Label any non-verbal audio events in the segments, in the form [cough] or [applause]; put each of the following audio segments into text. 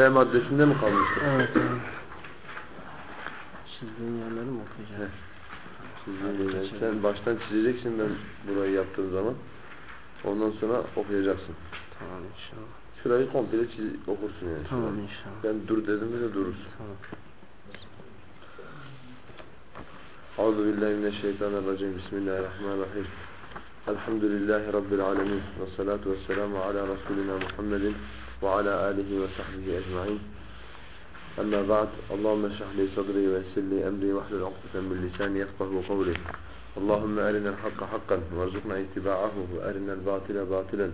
F maddesinde mi kalmıştık? Evet. evet. Çizdiğin yerleri mi okuyacağım? Çizdiğin yerleri. Sen baştan çizeceksin ben burayı yaptığım zaman. Ondan sonra okuyacaksın. Tamam inşallah. Şurayı komple çiz, okursun yani. Tamam inşallah. Ben dur dedim de durursun. Tamam. Euzu billahi mineşşeytanirracim. Bismillahirrahmanirrahim. Elhamdülillahi rabbil alamin. Ve salatu vesselamu ala resulina Muhammedin ve ecmaîn. Amma ba'd. Allahumme şrah li sadri ve yessir li emri ve hlul 'ukdeten min lisani yefkahu kavli. Allahumme arina'l hakka hakkan warzuqna ittiba'ahu ve arina'l batile batilen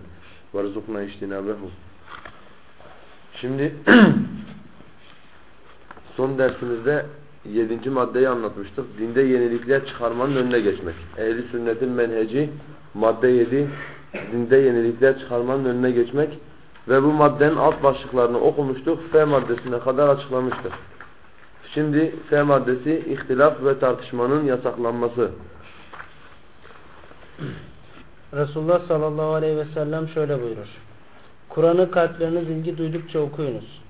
warzuqna ijtinabahu. Şimdi [clears throat] son dersimizde yedinci maddeyi anlatmıştık. Dinde yenilikler çıkarmanın önüne geçmek. Ehli sünnetin menheci madde yedi. Dinde yenilikler çıkarmanın önüne geçmek. Ve bu maddenin alt başlıklarını okumuştuk. F maddesine kadar açıklamıştık. Şimdi F maddesi ihtilaf ve tartışmanın yasaklanması. Resulullah sallallahu aleyhi ve sellem şöyle buyurur. Kur'an'ı kalpleriniz ilgi duydukça okuyunuz.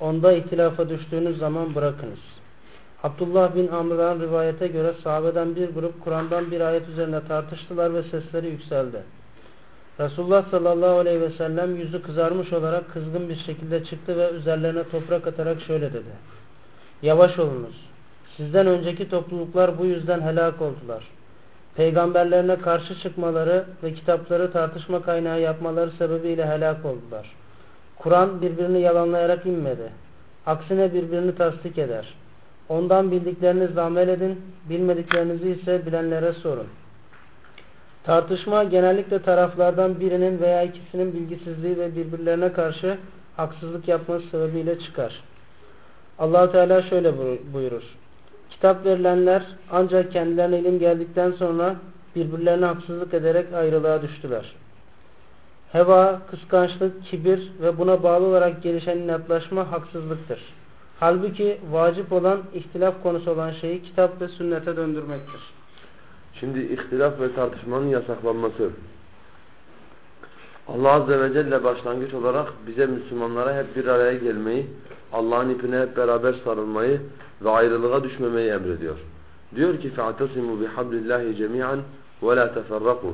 Onda ihtilafa düştüğünüz zaman bırakınız. Abdullah bin Amr'dan rivayete göre sahabeden bir grup Kur'an'dan bir ayet üzerine tartıştılar ve sesleri yükseldi. Resulullah sallallahu aleyhi ve sellem yüzü kızarmış olarak kızgın bir şekilde çıktı ve üzerlerine toprak atarak şöyle dedi. Yavaş olunuz. Sizden önceki topluluklar bu yüzden helak oldular. Peygamberlerine karşı çıkmaları ve kitapları tartışma kaynağı yapmaları sebebiyle helak oldular. Kur'an birbirini yalanlayarak inmedi. Aksine birbirini tasdik eder. Ondan bildiklerinizle amel edin, bilmediklerinizi ise bilenlere sorun. Tartışma genellikle taraflardan birinin veya ikisinin bilgisizliği ve birbirlerine karşı haksızlık yapması sebebiyle çıkar. allah Teala şöyle buyurur. Kitap verilenler ancak kendilerine ilim geldikten sonra birbirlerine haksızlık ederek ayrılığa düştüler. Heva, kıskançlık, kibir ve buna bağlı olarak gelişen inatlaşma haksızlıktır. Halbuki vacip olan ihtilaf konusu olan şeyi kitap ve sünnete döndürmektir. Şimdi ihtilaf ve tartışmanın yasaklanması. Allah Azze ve Celle başlangıç olarak bize Müslümanlara hep bir araya gelmeyi, Allah'ın ipine hep beraber sarılmayı ve ayrılığa düşmemeyi emrediyor. Diyor ki فَاَعْتَصِمُوا بِحَبْلِ اللّٰهِ جَمِيعًا وَلَا تَفَرَّقُوا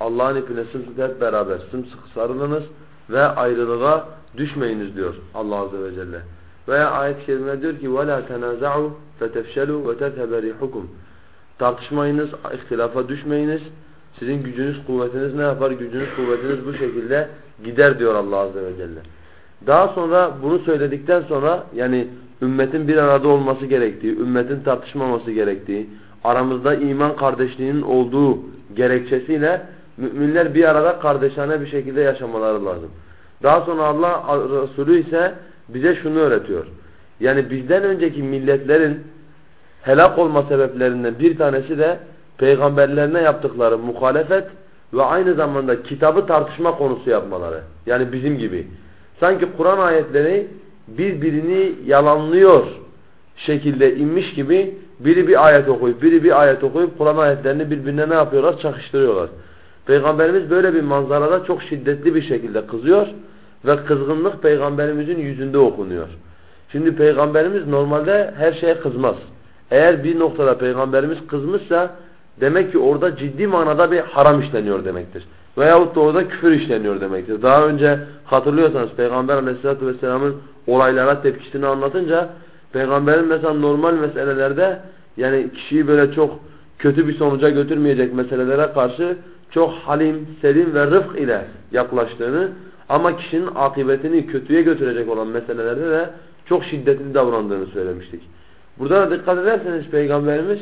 Allah'ın ipine sımsıkı hep beraber sımsıkı sarılınız ve ayrılığa düşmeyiniz diyor Allah Azze ve Celle. Veya ayet-i kerime diyor ki وَلَا تَنَازَعُوا فَتَفْشَلُوا وَتَذْهَبَ رِحُكُمْ Tartışmayınız, ihtilafa düşmeyiniz. Sizin gücünüz, kuvvetiniz ne yapar? Gücünüz, kuvvetiniz bu şekilde gider diyor Allah Azze ve Celle. Daha sonra bunu söyledikten sonra yani ümmetin bir arada olması gerektiği, ümmetin tartışmaması gerektiği, aramızda iman kardeşliğinin olduğu gerekçesiyle müminler bir arada kardeşane bir şekilde yaşamaları lazım. Daha sonra Allah Resulü ise bize şunu öğretiyor. Yani bizden önceki milletlerin helak olma sebeplerinden bir tanesi de peygamberlerine yaptıkları muhalefet ve aynı zamanda kitabı tartışma konusu yapmaları. Yani bizim gibi. Sanki Kur'an ayetleri birbirini yalanlıyor şekilde inmiş gibi biri bir ayet okuyup biri bir ayet okuyup Kur'an ayetlerini birbirine ne yapıyorlar? Çakıştırıyorlar. Peygamberimiz böyle bir manzarada çok şiddetli bir şekilde kızıyor ve kızgınlık peygamberimizin yüzünde okunuyor. Şimdi peygamberimiz normalde her şeye kızmaz. Eğer bir noktada peygamberimiz kızmışsa demek ki orada ciddi manada bir haram işleniyor demektir. Veyahut da orada küfür işleniyor demektir. Daha önce hatırlıyorsanız Peygamber aleyhissalatü vesselamın olaylara tepkisini anlatınca Peygamberin mesela normal meselelerde yani kişiyi böyle çok kötü bir sonuca götürmeyecek meselelere karşı çok halim, selim ve rıfk ile yaklaştığını ama kişinin akıbetini kötüye götürecek olan meselelerde de çok şiddetli davrandığını söylemiştik. Burada da dikkat ederseniz Peygamberimiz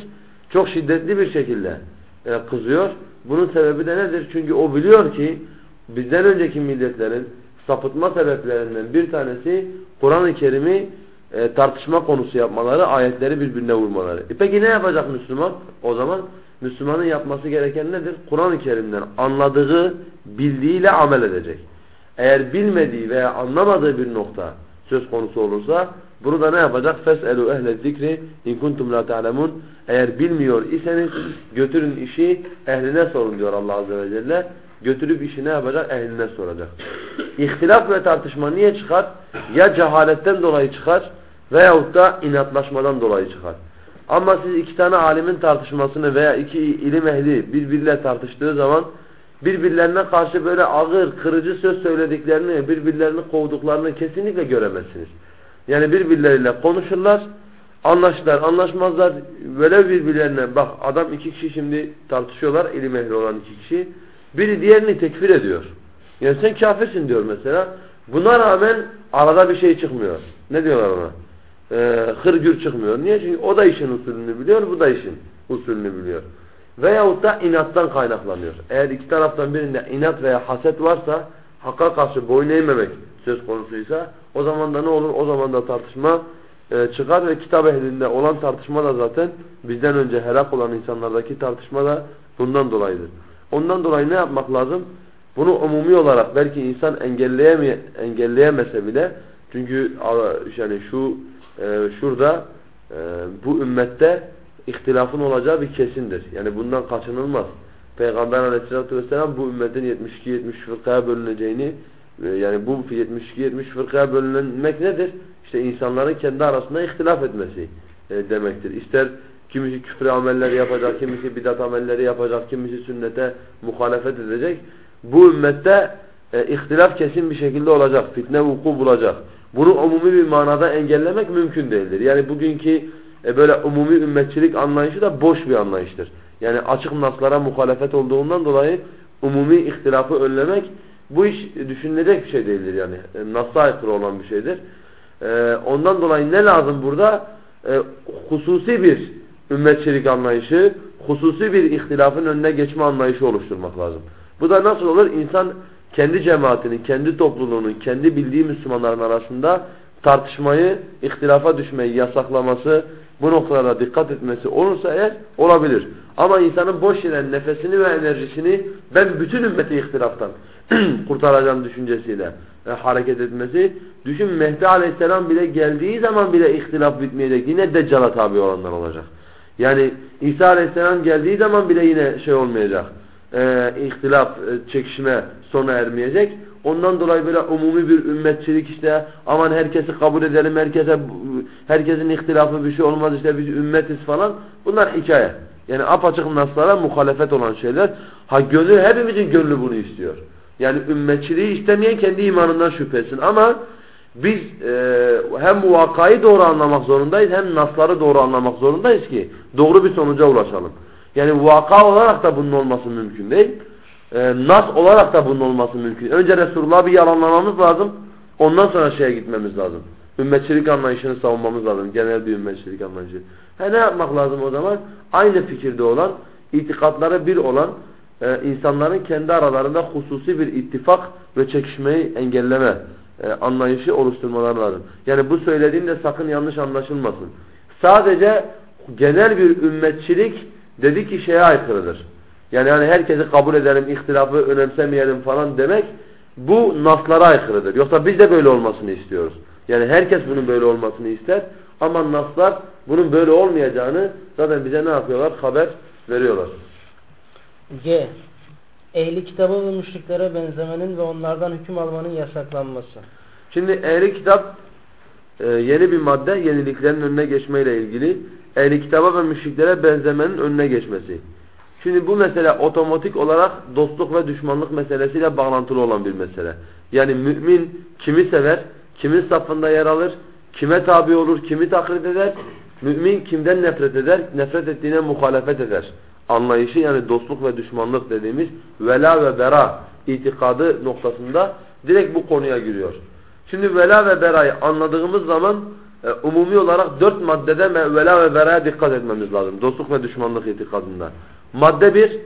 çok şiddetli bir şekilde e, kızıyor. Bunun sebebi de nedir? Çünkü o biliyor ki bizden önceki milletlerin sapıtma sebeplerinden bir tanesi Kur'an-ı Kerim'i e, tartışma konusu yapmaları, ayetleri birbirine vurmaları. E peki ne yapacak Müslüman? O zaman Müslümanın yapması gereken nedir? Kur'an-ı Kerim'den anladığı, bildiğiyle amel edecek. Eğer bilmediği veya anlamadığı bir nokta söz konusu olursa bunu da ne yapacak? Fes'elu ehle zikri in kuntum la ta'lemun. Eğer bilmiyor iseniz götürün işi ehline sorun diyor Allah azze ve celle. Götürüp işi ne yapacak? Ehline soracak. ihtilaf ve tartışma niye çıkar? Ya cehaletten dolayı çıkar veyahut da inatlaşmadan dolayı çıkar. Ama siz iki tane alimin tartışmasını veya iki ilim ehli birbiriyle tartıştığı zaman birbirlerine karşı böyle ağır, kırıcı söz söylediklerini, birbirlerini kovduklarını kesinlikle göremezsiniz. Yani birbirleriyle konuşurlar, anlaşırlar, anlaşmazlar. Böyle birbirlerine, bak adam iki kişi şimdi tartışıyorlar, ilim ehli olan iki kişi. Biri diğerini tekfir ediyor. Yani sen kafirsin diyor mesela. Buna rağmen arada bir şey çıkmıyor. Ne diyorlar ona? Ee, hırgür çıkmıyor. Niye? Çünkü o da işin usulünü biliyor, bu da işin usulünü biliyor. Veyahut da inattan kaynaklanıyor. Eğer iki taraftan birinde inat veya haset varsa, hakka karşı boyun eğmemek söz konusuysa, o zaman da ne olur? O zaman da tartışma e, çıkar ve kitap ehlinde olan tartışma da zaten bizden önce helak olan insanlardaki tartışma da bundan dolayıdır. Ondan dolayı ne yapmak lazım? Bunu umumi olarak belki insan engelleyeme, engelleyemese bile çünkü yani şu e, şurada e, bu ümmette ihtilafın olacağı bir kesindir. Yani bundan kaçınılmaz. Peygamber aleyhissalatü vesselam bu ümmetin 72-70 fırkaya bölüneceğini yani bu 72-70 fırkaya bölünmek nedir? İşte insanların kendi arasında ihtilaf etmesi e, demektir. İster kimisi küfür amelleri yapacak, kimisi bidat amelleri yapacak, kimisi sünnete muhalefet edecek. Bu ümmette e, ihtilaf kesin bir şekilde olacak, fitne vuku bulacak. Bunu umumi bir manada engellemek mümkün değildir. Yani bugünkü e, böyle umumi ümmetçilik anlayışı da boş bir anlayıştır. Yani açık naslara muhalefet olduğundan dolayı umumi ihtilafı önlemek bu iş düşünülecek bir şey değildir yani. E, nasla aykırı olan bir şeydir. E, ondan dolayı ne lazım burada? E, hususi bir ümmetçilik anlayışı, hususi bir ihtilafın önüne geçme anlayışı oluşturmak lazım. Bu da nasıl olur? İnsan kendi cemaatinin, kendi topluluğunun, kendi bildiği Müslümanların arasında tartışmayı, ihtilafa düşmeyi yasaklaması, bu noktalara dikkat etmesi olursa eğer olabilir. Ama insanın boş yere nefesini ve enerjisini ben bütün ümmeti ihtilaftan [clears throat] kurtaracağım düşüncesiyle e, hareket etmesi. Düşün Mehdi Aleyhisselam bile geldiği zaman bile ihtilaf bitmeyecek. Yine Deccal'a tabi olanlar olacak. Yani İsa Aleyhisselam geldiği zaman bile yine şey olmayacak. E, ihtilaf, e, çekişme sona ermeyecek. Ondan dolayı böyle umumi bir ümmetçilik işte aman herkesi kabul edelim, herkese herkesin ihtilafı bir şey olmaz işte biz ümmetiz falan. Bunlar hikaye. Yani apaçık naslara muhalefet olan şeyler. Ha gönül hepimizin gönlü bunu istiyor. Yani ümmetçiliği istemeyen kendi imanından şüphesin ama biz e, hem vakayı doğru anlamak zorundayız hem nasları doğru anlamak zorundayız ki doğru bir sonuca ulaşalım. Yani vaka olarak da bunun olması mümkün değil. E, nas olarak da bunun olması mümkün. Önce Resulullah'ı bir yalanlamamız lazım. Ondan sonra şeye gitmemiz lazım. Ümmetçilik anlayışını savunmamız lazım. Genel bir ümmetçilik anlayışı. He ne yapmak lazım o zaman? Aynı fikirde olan, itikatları bir olan e, insanların kendi aralarında hususi bir ittifak ve çekişmeyi engelleme e, anlayışı oluşturmaları lazım. Yani bu söylediğim de sakın yanlış anlaşılmasın. Sadece genel bir ümmetçilik dedi ki şeye aykırıdır. Yani hani herkesi kabul edelim, ihtilafı önemsemeyelim falan demek bu naslara aykırıdır. Yoksa biz de böyle olmasını istiyoruz. Yani herkes bunun böyle olmasını ister. Ama naslar bunun böyle olmayacağını zaten bize ne yapıyorlar? Haber veriyorlar. G. Ehli kitaba ve müşriklere benzemenin ve onlardan hüküm almanın yasaklanması. Şimdi ehli kitap e, yeni bir madde yeniliklerin önüne geçmeyle ilgili. Ehli kitaba ve müşriklere benzemenin önüne geçmesi. Şimdi bu mesele otomatik olarak dostluk ve düşmanlık meselesiyle bağlantılı olan bir mesele. Yani mümin kimi sever, kimin safında yer alır, kime tabi olur, kimi taklit eder, mümin kimden nefret eder, nefret ettiğine muhalefet eder. Anlayışı yani dostluk ve düşmanlık dediğimiz vela ve bera itikadı noktasında direkt bu konuya giriyor. Şimdi vela ve berayı anladığımız zaman e, umumi olarak dört maddede vela ve beraya dikkat etmemiz lazım. Dostluk ve düşmanlık itikadında. Madde bir,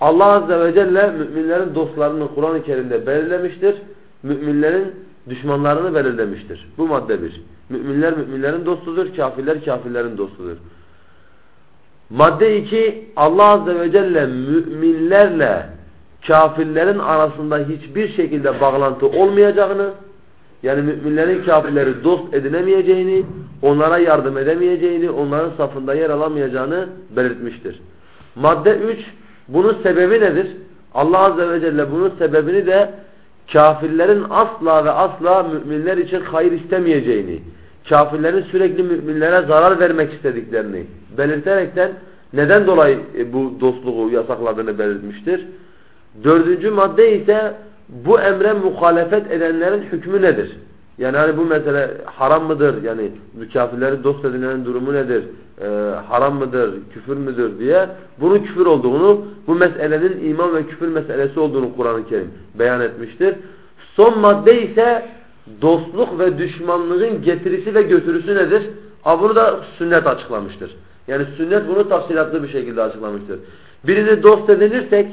Allah Azze ve Celle müminlerin dostlarını Kur'an-ı Kerim'de belirlemiştir. Müminlerin düşmanlarını belirlemiştir. Bu madde bir. Müminler müminlerin dostudur, kafirler kafirlerin dostudur. Madde iki, Allah Azze ve Celle müminlerle kafirlerin arasında hiçbir şekilde bağlantı olmayacağını, yani müminlerin kafirleri dost edinemeyeceğini, onlara yardım edemeyeceğini, onların safında yer alamayacağını belirtmiştir. Madde 3 bunun sebebi nedir? Allah Azze ve Celle bunun sebebini de kafirlerin asla ve asla müminler için hayır istemeyeceğini, kafirlerin sürekli müminlere zarar vermek istediklerini belirterekten neden dolayı e, bu dostluğu yasakladığını belirtmiştir. Dördüncü madde ise bu emre muhalefet edenlerin hükmü nedir? Yani hani bu mesele haram mıdır? Yani kafirleri dost edinlerin durumu nedir? Ee, haram mıdır? Küfür müdür diye bunun küfür olduğunu, bu meselenin iman ve küfür meselesi olduğunu Kur'an-ı Kerim beyan etmiştir. Son madde ise dostluk ve düşmanlığın getirisi ve götürüsü nedir? Ha bunu da sünnet açıklamıştır. Yani sünnet bunu tafsilatlı bir şekilde açıklamıştır. Birini dost edinirsek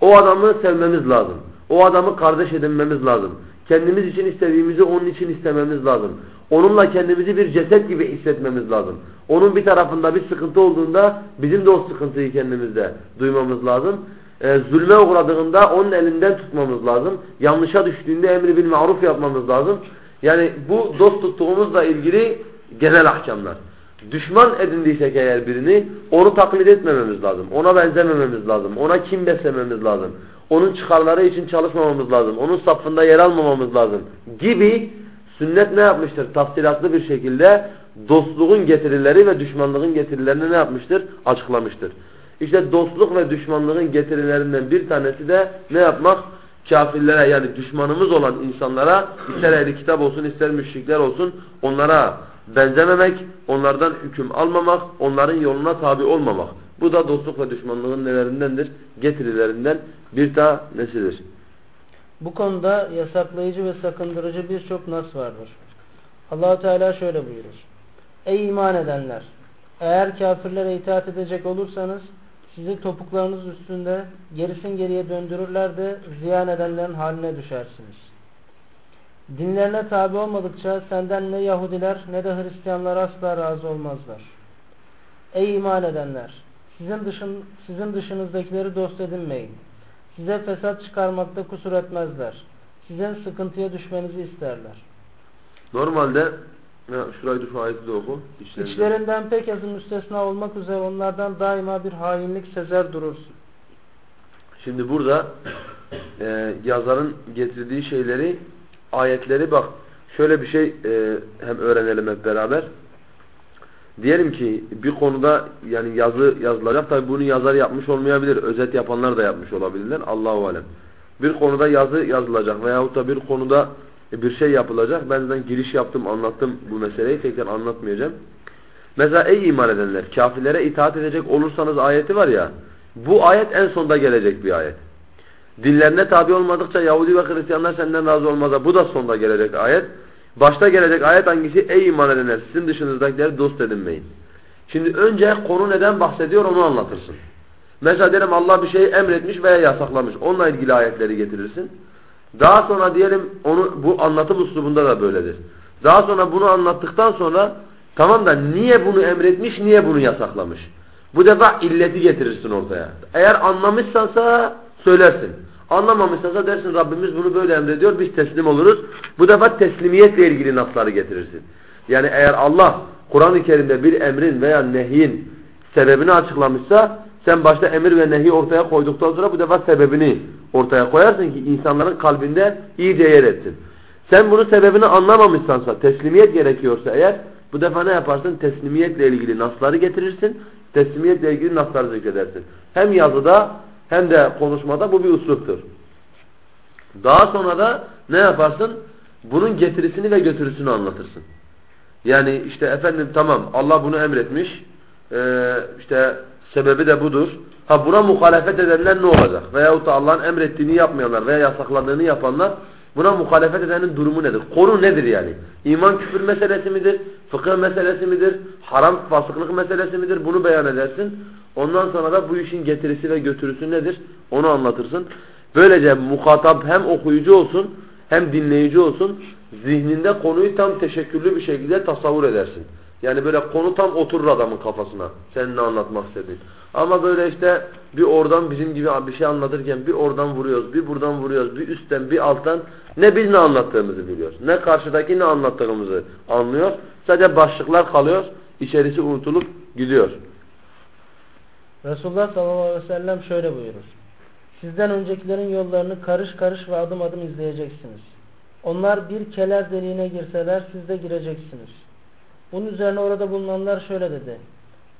o adamı sevmemiz lazım. O adamı kardeş edinmemiz lazım. Kendimiz için istediğimizi onun için istememiz lazım. Onunla kendimizi bir ceset gibi hissetmemiz lazım. Onun bir tarafında bir sıkıntı olduğunda bizim de o sıkıntıyı kendimizde duymamız lazım. Ee, zulme uğradığında onun elinden tutmamız lazım. Yanlışa düştüğünde emri bil maruf yapmamız lazım. Yani bu dost tuttuğumuzla ilgili genel ahkamlar. Düşman edindiysek eğer birini onu taklit etmememiz lazım. Ona benzemememiz lazım. Ona kim beslememiz lazım. Onun çıkarları için çalışmamamız lazım. Onun safında yer almamamız lazım. Gibi sünnet ne yapmıştır? Tafsilatlı bir şekilde dostluğun getirileri ve düşmanlığın getirilerini ne yapmıştır? Açıklamıştır. İşte dostluk ve düşmanlığın getirilerinden bir tanesi de ne yapmak? Kafirlere yani düşmanımız olan insanlara ister ehli kitap olsun ister müşrikler olsun onlara benzememek, onlardan hüküm almamak, onların yoluna tabi olmamak. Bu da dostluk ve düşmanlığın nelerindendir? Getirilerinden bir tanesidir. Bu konuda yasaklayıcı ve sakındırıcı birçok nas vardır. allah Teala şöyle buyurur. Ey iman edenler! Eğer kafirlere itaat edecek olursanız sizi topuklarınız üstünde gerisin geriye döndürürler de ziyan edenlerin haline düşersiniz. Dinlerine tabi olmadıkça senden ne Yahudiler ne de Hristiyanlar asla razı olmazlar. Ey iman edenler! Sizin, dışın, sizin dışınızdakileri dost edinmeyin. Size fesat çıkarmakta kusur etmezler. Sizin sıkıntıya düşmenizi isterler. Normalde ya şurayı şu ayeti de oku. İçlerinden. İçlerinden pek azı müstesna olmak üzere onlardan daima bir hainlik sezer durursun. Şimdi burada e, yazarın getirdiği şeyleri ayetleri bak şöyle bir şey e, hem öğrenelim hep beraber. Diyelim ki bir konuda yani yazı yazılacak tabi bunu yazar yapmış olmayabilir. Özet yapanlar da yapmış olabilirler. Allahu alem. Bir konuda yazı yazılacak veyahut da bir konuda bir şey yapılacak. Ben zaten giriş yaptım, anlattım bu meseleyi. Tekrar anlatmayacağım. Mesela ey iman edenler, kafirlere itaat edecek olursanız ayeti var ya. Bu ayet en sonda gelecek bir ayet. Dinlerine tabi olmadıkça Yahudi ve Hristiyanlar senden razı olmaz. Bu da sonda gelecek ayet. Başta gelecek ayet hangisi? Ey iman edenler sizin dışınızdakileri dost edinmeyin. Şimdi önce konu neden bahsediyor onu anlatırsın. Mesela diyelim Allah bir şeyi emretmiş veya yasaklamış. Onunla ilgili ayetleri getirirsin. Daha sonra diyelim onu bu anlatım üslubunda da böyledir. Daha sonra bunu anlattıktan sonra tamam da niye bunu emretmiş, niye bunu yasaklamış? Bu defa illeti getirirsin ortaya. Eğer anlamışsansa söylersin. Anlamamışsansa dersin Rabbimiz bunu böyle emrediyor biz teslim oluruz. Bu defa teslimiyetle ilgili nasları getirirsin. Yani eğer Allah Kur'an-ı Kerim'de bir emrin veya nehyin sebebini açıklamışsa sen başta emir ve nehi ortaya koyduktan sonra bu defa sebebini ortaya koyarsın ki insanların kalbinde iyice yer etsin. Sen bunun sebebini anlamamışsansa, teslimiyet gerekiyorsa eğer bu defa ne yaparsın? Teslimiyetle ilgili nasları getirirsin. Teslimiyetle ilgili nasları zikredersin. Hem yazıda hem de konuşmada bu bir usluptur. Daha sonra da ne yaparsın? Bunun getirisini ve götürüsünü anlatırsın. Yani işte efendim tamam Allah bunu emretmiş. Ee, işte sebebi de budur. Ha buna muhalefet edenler ne olacak? Veyahut da Allah'ın emrettiğini yapmayanlar veya yasakladığını yapanlar buna muhalefet edenin durumu nedir? Konu nedir yani? İman küfür meselesi midir? Fıkıh meselesi midir? Haram fasıklık meselesi midir? Bunu beyan edersin. Ondan sonra da bu işin getirisi ve götürüsü nedir? Onu anlatırsın. Böylece muhatap hem okuyucu olsun hem dinleyici olsun. Zihninde konuyu tam teşekkürlü bir şekilde tasavvur edersin. Yani böyle konu tam oturur adamın kafasına. Sen ne anlatmak istedin. Ama böyle işte bir oradan bizim gibi bir şey anlatırken bir oradan vuruyoruz, bir buradan vuruyoruz, bir üstten, bir alttan ne biz ne anlattığımızı biliyoruz. Ne karşıdaki ne anlattığımızı anlıyor. Sadece başlıklar kalıyor, içerisi unutulup gidiyor. Resulullah sallallahu aleyhi ve sellem şöyle buyurur. Sizden öncekilerin yollarını karış karış ve adım adım izleyeceksiniz. Onlar bir keler deliğine girseler siz de gireceksiniz. Bunun üzerine orada bulunanlar şöyle dedi.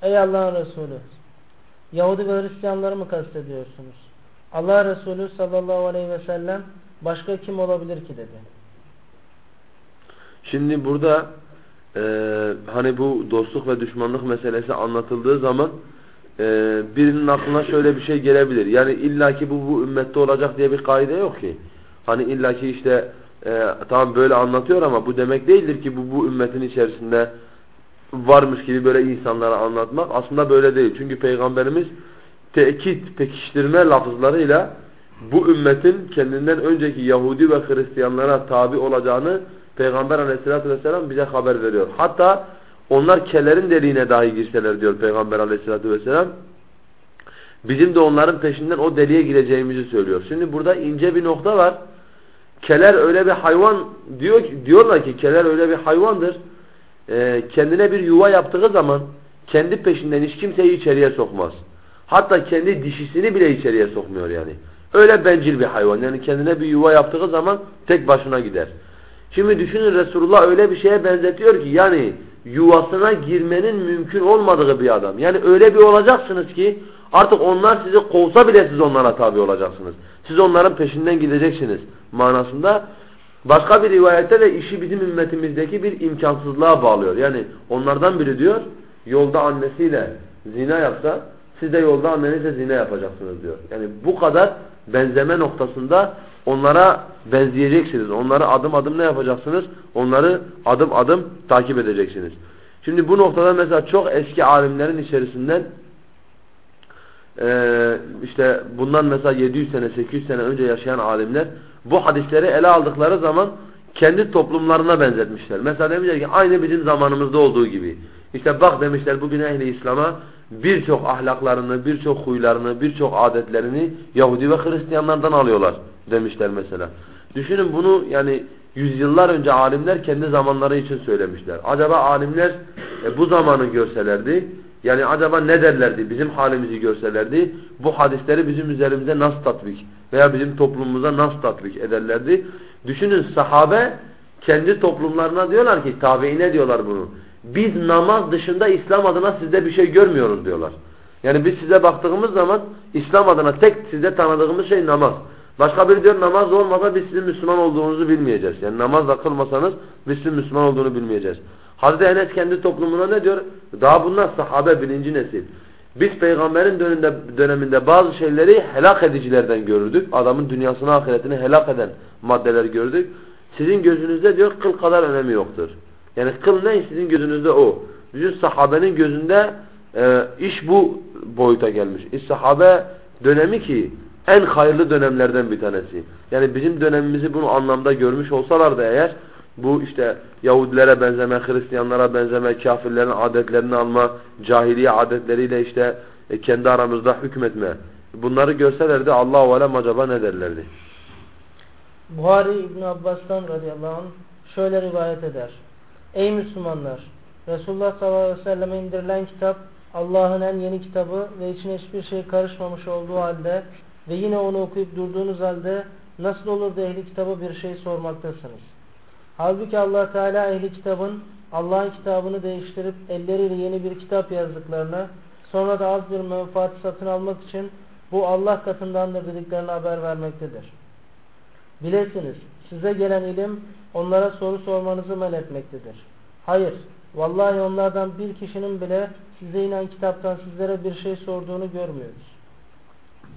Ey Allah'ın Resulü! Yahudi ve Hristiyanları mı kastediyorsunuz? Allah Resulü sallallahu aleyhi ve sellem başka kim olabilir ki dedi. Şimdi burada e, hani bu dostluk ve düşmanlık meselesi anlatıldığı zaman e, birinin aklına şöyle bir şey gelebilir. Yani illaki bu bu ümmette olacak diye bir kaide yok ki. Hani illaki işte e, tamam böyle anlatıyor ama bu demek değildir ki bu bu ümmetin içerisinde varmış gibi böyle insanlara anlatmak. Aslında böyle değil. Çünkü Peygamberimiz tekit, pekiştirme lafızlarıyla bu ümmetin kendinden önceki Yahudi ve Hristiyanlara tabi olacağını Peygamber aleyhissalatü vesselam bize haber veriyor. Hatta onlar kelerin deliğine dahi girseler diyor Peygamber aleyhissalatü vesselam. Bizim de onların peşinden o deliğe gireceğimizi söylüyor. Şimdi burada ince bir nokta var. Keler öyle bir hayvan diyor diyorlar ki keler öyle bir hayvandır. Ee, kendine bir yuva yaptığı zaman kendi peşinden hiç kimseyi içeriye sokmaz. Hatta kendi dişisini bile içeriye sokmuyor yani. Öyle bencil bir hayvan. Yani kendine bir yuva yaptığı zaman tek başına gider. Şimdi düşünün Resulullah öyle bir şeye benzetiyor ki yani yuvasına girmenin mümkün olmadığı bir adam. Yani öyle bir olacaksınız ki artık onlar sizi kovsa bile siz onlara tabi olacaksınız. Siz onların peşinden gideceksiniz manasında. Başka bir rivayette de işi bizim ümmetimizdeki bir imkansızlığa bağlıyor. Yani onlardan biri diyor yolda annesiyle zina yapsa siz de yolda annenizle zina yapacaksınız diyor. Yani bu kadar benzeme noktasında onlara benzeyeceksiniz. Onları adım adım ne yapacaksınız? Onları adım adım takip edeceksiniz. Şimdi bu noktada mesela çok eski alimlerin içerisinden e, işte bundan mesela 700 sene 800 sene önce yaşayan alimler bu hadisleri ele aldıkları zaman kendi toplumlarına benzetmişler. Mesela demişler ki aynı bizim zamanımızda olduğu gibi. İşte bak demişler bugün ehli İslam'a birçok ahlaklarını, birçok huylarını, birçok adetlerini Yahudi ve Hristiyanlardan alıyorlar demişler mesela. Düşünün bunu yani yüzyıllar önce alimler kendi zamanları için söylemişler. Acaba alimler e, bu zamanı görselerdi yani acaba ne derlerdi bizim halimizi görselerdi bu hadisleri bizim üzerimize nasıl tatbik veya bizim toplumumuza nasıl tatbik ederlerdi. Düşünün sahabe kendi toplumlarına diyorlar ki tabiine diyorlar bunu. Biz namaz dışında İslam adına sizde bir şey görmüyoruz diyorlar. Yani biz size baktığımız zaman İslam adına tek size tanıdığımız şey namaz. Başka biri diyor namaz olmasa biz sizin Müslüman olduğunuzu bilmeyeceğiz. Yani namazla kılmasanız biz sizin Müslüman olduğunu bilmeyeceğiz. Hazreti Enes kendi toplumuna ne diyor? Daha bunlar sahabe birinci nesil. Biz peygamberin döneminde, döneminde bazı şeyleri helak edicilerden görürdük. Adamın dünyasını ahiretini helak eden maddeler gördük. Sizin gözünüzde diyor kıl kadar önemi yoktur. Yani kıl ne? Sizin gözünüzde o. Bizim sahabenin gözünde e, iş bu boyuta gelmiş. İş sahabe dönemi ki en hayırlı dönemlerden bir tanesi. Yani bizim dönemimizi bunu anlamda görmüş olsalar da eğer bu işte Yahudilere benzeme, Hristiyanlara benzeme, kafirlerin adetlerini alma, cahiliye adetleriyle işte e, kendi aramızda hükmetme. Bunları görselerdi Allah-u Alem acaba ne derlerdi? Buhari İbn Abbas'tan radıyallahu anh şöyle rivayet eder. Ey Müslümanlar! Resulullah sallallahu aleyhi ve selleme indirilen kitap Allah'ın en yeni kitabı ve içine hiçbir şey karışmamış olduğu halde ve yine onu okuyup durduğunuz halde nasıl olur da ehli kitabı bir şey sormaktasınız? Halbuki allah Teala ehli kitabın Allah'ın kitabını değiştirip elleriyle yeni bir kitap yazdıklarını sonra da az bir menfaat satın almak için bu Allah katındandır dediklerini haber vermektedir. Bilesiniz size gelen ilim onlara soru sormanızı men etmektedir. Hayır, vallahi onlardan bir kişinin bile size inen kitaptan sizlere bir şey sorduğunu görmüyoruz.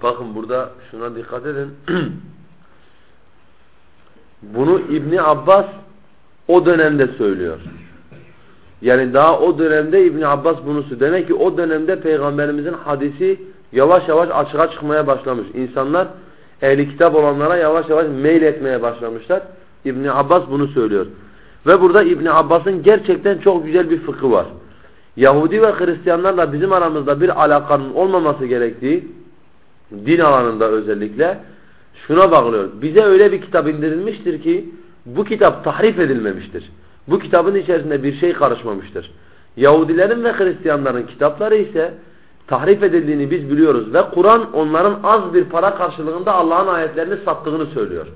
Bakın burada şuna dikkat edin. [clears throat] Bunu İbni Abbas o dönemde söylüyor. Yani daha o dönemde İbni Abbas bunu söylüyor. Demek ki o dönemde Peygamberimizin hadisi yavaş yavaş açığa çıkmaya başlamış. İnsanlar ehli kitap olanlara yavaş yavaş mail etmeye başlamışlar. İbni Abbas bunu söylüyor. Ve burada İbni Abbas'ın gerçekten çok güzel bir fıkı var. Yahudi ve Hristiyanlarla bizim aramızda bir alakanın olmaması gerektiği din alanında özellikle şuna bağlıyor. Bize öyle bir kitap indirilmiştir ki bu kitap tahrif edilmemiştir. Bu kitabın içerisinde bir şey karışmamıştır. Yahudilerin ve Hristiyanların kitapları ise tahrif edildiğini biz biliyoruz ve Kur'an onların az bir para karşılığında Allah'ın ayetlerini sattığını söylüyor.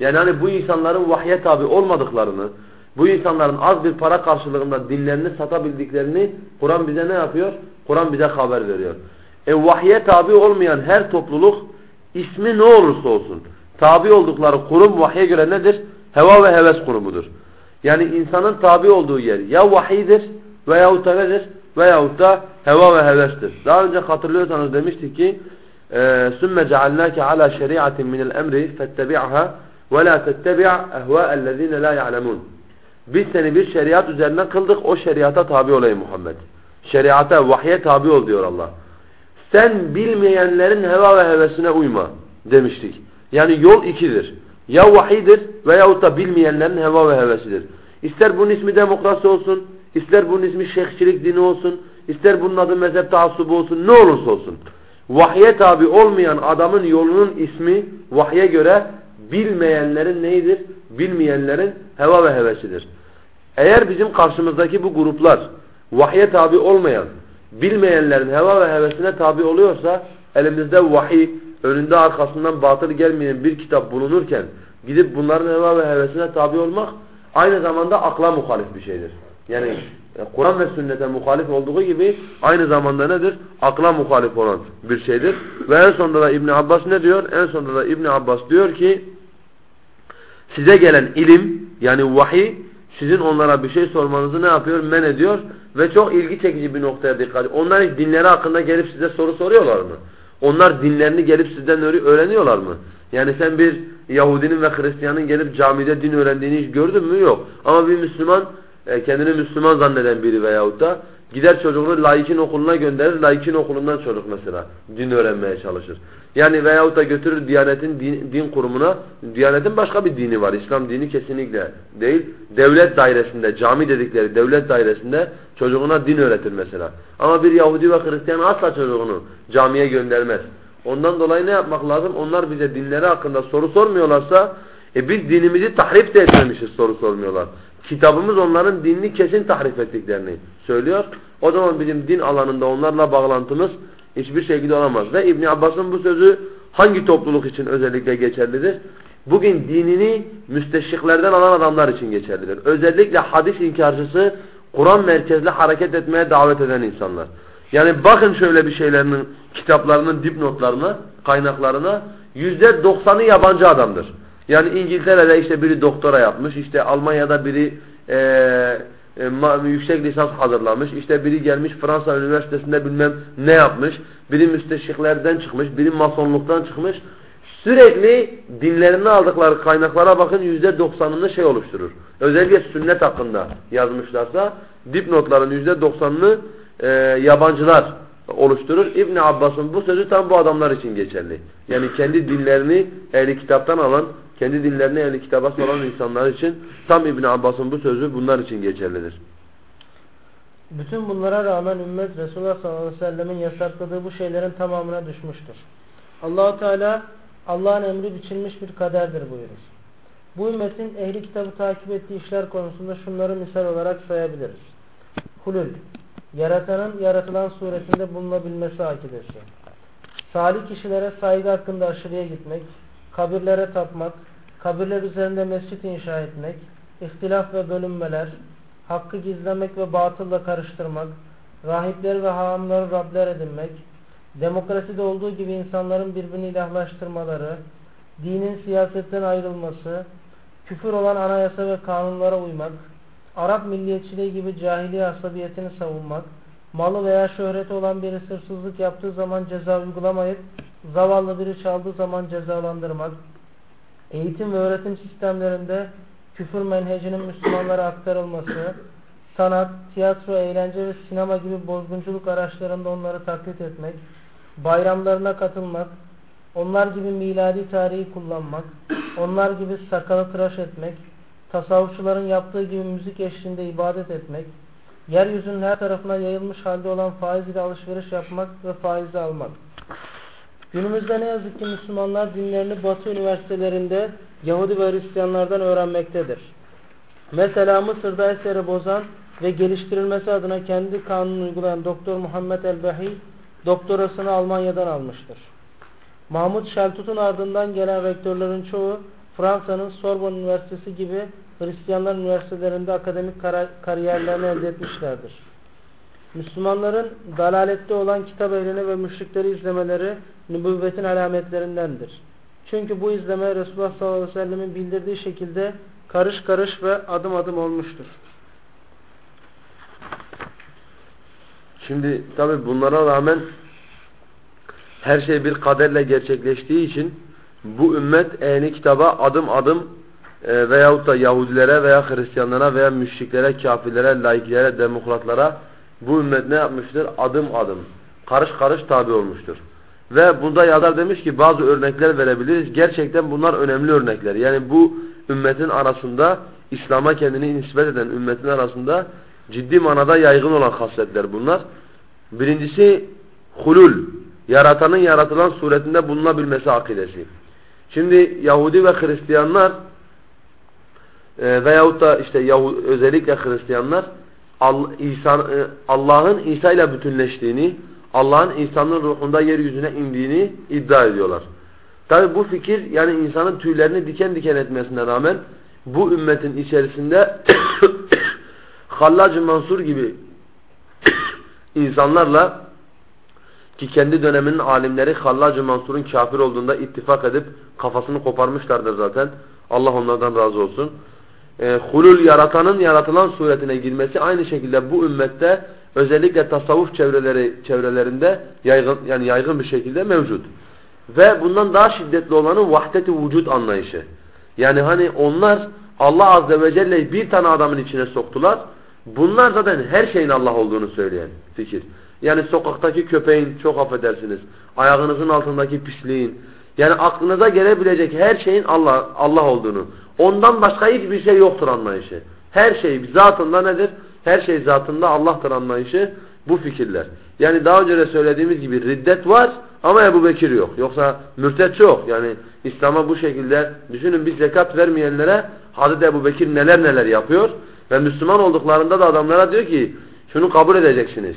Yani hani bu insanların vahye tabi olmadıklarını, bu insanların az bir para karşılığında dinlerini satabildiklerini Kur'an bize ne yapıyor? Kur'an bize haber veriyor. E vahye tabi olmayan her topluluk ismi ne olursa olsun tabi oldukları kurum vahye göre nedir? Heva ve heves kurumudur. Yani insanın tabi olduğu yer ya vahidir veyahut da nedir? Veyahut da heva ve hevestir. Daha önce hatırlıyorsanız demiştik ki ثُمَّ جَعَلْنَاكَ عَلَى شَرِيعَةٍ مِنَ الْأَمْرِ فَاتَّبِعْهَا وَلَا تَتَّبِعْ اَهْوَاءَ الَّذ۪ينَ لَا يَعْلَمُونَ Biz seni bir şeriat üzerine kıldık. O şeriata tabi olayım Muhammed. Şeriata, vahye tabi ol diyor Allah. Sen bilmeyenlerin heva ve hevesine uyma demiştik. Yani yol ikidir. Ya vahidir veyahut da bilmeyenlerin heva ve hevesidir. İster bunun ismi demokrasi olsun, ister bunun ismi şeyhçilik dini olsun, ister bunun adı mezhep taassubu olsun, ne olursa olsun. Vahye tabi olmayan adamın yolunun ismi vahye göre bilmeyenlerin neyidir? Bilmeyenlerin heva ve hevesidir. Eğer bizim karşımızdaki bu gruplar vahye tabi olmayan, bilmeyenlerin heva ve hevesine tabi oluyorsa elimizde vahiy, önünde arkasından batıl gelmeyen bir kitap bulunurken gidip bunların heva ve hevesine tabi olmak aynı zamanda akla muhalif bir şeydir. Yani e, Kur'an ve sünnete muhalif olduğu gibi aynı zamanda nedir? Akla muhalif olan bir şeydir. Ve en sonunda da İbn Abbas ne diyor? En sonunda da İbn Abbas diyor ki size gelen ilim yani vahiy sizin onlara bir şey sormanızı ne yapıyor? Men ediyor ve çok ilgi çekici bir noktaya dikkat. Onlar dinleri hakkında gelip size soru soruyorlar mı? Onlar dinlerini gelip sizden öğreniyorlar mı? Yani sen bir Yahudinin ve Hristiyanın gelip camide din öğrendiğini hiç gördün mü? Yok. Ama bir Müslüman e, kendini Müslüman zanneden biri veyahut da gider çocuğunu laikin okuluna gönderir. Laikin okulundan çocuk mesela din öğrenmeye çalışır. Yani veyahut da götürür Diyanet'in din, din kurumuna. Diyanet'in başka bir dini var. İslam dini kesinlikle değil. Devlet dairesinde, cami dedikleri devlet dairesinde çocuğuna din öğretir mesela. Ama bir Yahudi ve Hristiyan asla çocuğunu camiye göndermez. Ondan dolayı ne yapmak lazım? Onlar bize dinleri hakkında soru sormuyorlarsa e biz dinimizi tahrip de etmemişiz soru sormuyorlar. Kitabımız onların dinini kesin tahrif ettiklerini söylüyor. O zaman bizim din alanında onlarla bağlantımız hiçbir şekilde olamaz. Ve İbn Abbas'ın bu sözü hangi topluluk için özellikle geçerlidir? Bugün dinini müsteşriklerden alan adamlar için geçerlidir. Özellikle hadis inkarcısı Kur'an merkezli hareket etmeye davet eden insanlar. Yani bakın şöyle bir şeylerinin kitaplarının dipnotlarına, kaynaklarına yüzde doksanı yabancı adamdır. Yani İngiltere'de işte biri doktora yapmış, işte Almanya'da biri e, e, yüksek lisans hazırlamış, işte biri gelmiş Fransa Üniversitesi'nde bilmem ne yapmış, biri müsteşriklerden çıkmış, biri masonluktan çıkmış. Sürekli dinlerini aldıkları kaynaklara bakın yüzde doksanını şey oluşturur. Özellikle sünnet hakkında yazmışlarsa dipnotların yüzde doksanını e, yabancılar oluşturur. İbn Abbas'ın bu sözü tam bu adamlar için geçerli. Yani kendi dinlerini ehli kitaptan alan, kendi dinlerini ehli kitaba salan insanlar için tam İbn Abbas'ın bu sözü bunlar için geçerlidir. Bütün bunlara rağmen ümmet Resulullah sallallahu aleyhi ve sellemin yasakladığı bu şeylerin tamamına düşmüştür. Allahu Teala Allah'ın emri biçilmiş bir kaderdir buyurur. Bu ümmetin ehli kitabı takip ettiği işler konusunda şunları misal olarak sayabiliriz. Hulul, yaratanın yaratılan suretinde bulunabilmesi akidesi. Salih kişilere saygı hakkında aşırıya gitmek, kabirlere tapmak, kabirler üzerinde mescit inşa etmek, ihtilaf ve bölünmeler, hakkı gizlemek ve batılla karıştırmak, rahipleri ve hahamları Rabler edinmek, demokraside olduğu gibi insanların birbirini ilahlaştırmaları, dinin siyasetten ayrılması, küfür olan anayasa ve kanunlara uymak, Arap milliyetçiliği gibi cahiliye asabiyetini savunmak, malı veya şöhreti olan biri sırsızlık yaptığı zaman ceza uygulamayıp, zavallı biri çaldığı zaman cezalandırmak, eğitim ve öğretim sistemlerinde küfür menhecinin Müslümanlara aktarılması, sanat, tiyatro, eğlence ve sinema gibi bozgunculuk araçlarında onları taklit etmek, bayramlarına katılmak, onlar gibi miladi tarihi kullanmak, onlar gibi sakalı tıraş etmek, tasavvufçuların yaptığı gibi müzik eşliğinde ibadet etmek, yeryüzünün her tarafına yayılmış halde olan faiz ile alışveriş yapmak ve faizi almak. Günümüzde ne yazık ki Müslümanlar dinlerini Batı üniversitelerinde Yahudi ve Hristiyanlardan öğrenmektedir. Mesela Mısır'da eseri bozan ve geliştirilmesi adına kendi kanunu uygulayan Doktor Muhammed el-Behi Doktorasını Almanya'dan almıştır. Mahmut Şeltut'un ardından gelen rektörlerin çoğu Fransa'nın Sorbonne Üniversitesi gibi Hristiyanlar üniversitelerinde akademik kariyerlerini elde etmişlerdir. Müslümanların dalalette olan kitap ehlini ve müşrikleri izlemeleri nübüvvetin alametlerindendir. Çünkü bu izleme Resulullah sallallahu aleyhi ve sellemin bildirdiği şekilde karış karış ve adım adım olmuştur. Şimdi tabi bunlara rağmen her şey bir kaderle gerçekleştiği için bu ümmet ehli kitaba adım adım e, veyahut da Yahudilere veya Hristiyanlara veya müşriklere, kafirlere, laiklere, demokratlara bu ümmet ne yapmıştır? Adım adım, karış karış tabi olmuştur. Ve bunda yazar demiş ki bazı örnekler verebiliriz. Gerçekten bunlar önemli örnekler. Yani bu ümmetin arasında İslam'a kendini nispet eden ümmetin arasında ciddi manada yaygın olan hasletler bunlar. Birincisi hulul. Yaratanın yaratılan suretinde bulunabilmesi akidesi. Şimdi Yahudi ve Hristiyanlar e, veyahut da işte Yahudi, özellikle Hristiyanlar Allah'ın İsa ile bütünleştiğini, Allah'ın insanın ruhunda yeryüzüne indiğini iddia ediyorlar. Tabi bu fikir yani insanın tüylerini diken diken etmesine rağmen bu ümmetin içerisinde [coughs] Hallacı Mansur gibi [coughs] insanlarla ki kendi döneminin alimleri Hallacı Mansur'un kafir olduğunda ittifak edip kafasını koparmışlardır zaten. Allah onlardan razı olsun. E, hulul yaratanın yaratılan suretine girmesi aynı şekilde bu ümmette özellikle tasavvuf çevreleri çevrelerinde yaygın yani yaygın bir şekilde mevcut. Ve bundan daha şiddetli olanı vahdeti vücut anlayışı. Yani hani onlar Allah azze ve celle'yi bir tane adamın içine soktular. Bunlar zaten her şeyin Allah olduğunu söyleyen fikir. Yani sokaktaki köpeğin çok affedersiniz. Ayağınızın altındaki pisliğin. Yani aklınıza gelebilecek her şeyin Allah Allah olduğunu. Ondan başka hiçbir şey yoktur anlayışı. Her şey zatında nedir? Her şey zatında Allah'tır anlayışı bu fikirler. Yani daha önce de söylediğimiz gibi riddet var ama Ebu Bekir yok. Yoksa mürtet çok. Yani İslam'a bu şekilde düşünün bir zekat vermeyenlere Hazreti Ebu Bekir neler neler yapıyor. Ve Müslüman olduklarında da adamlara diyor ki şunu kabul edeceksiniz.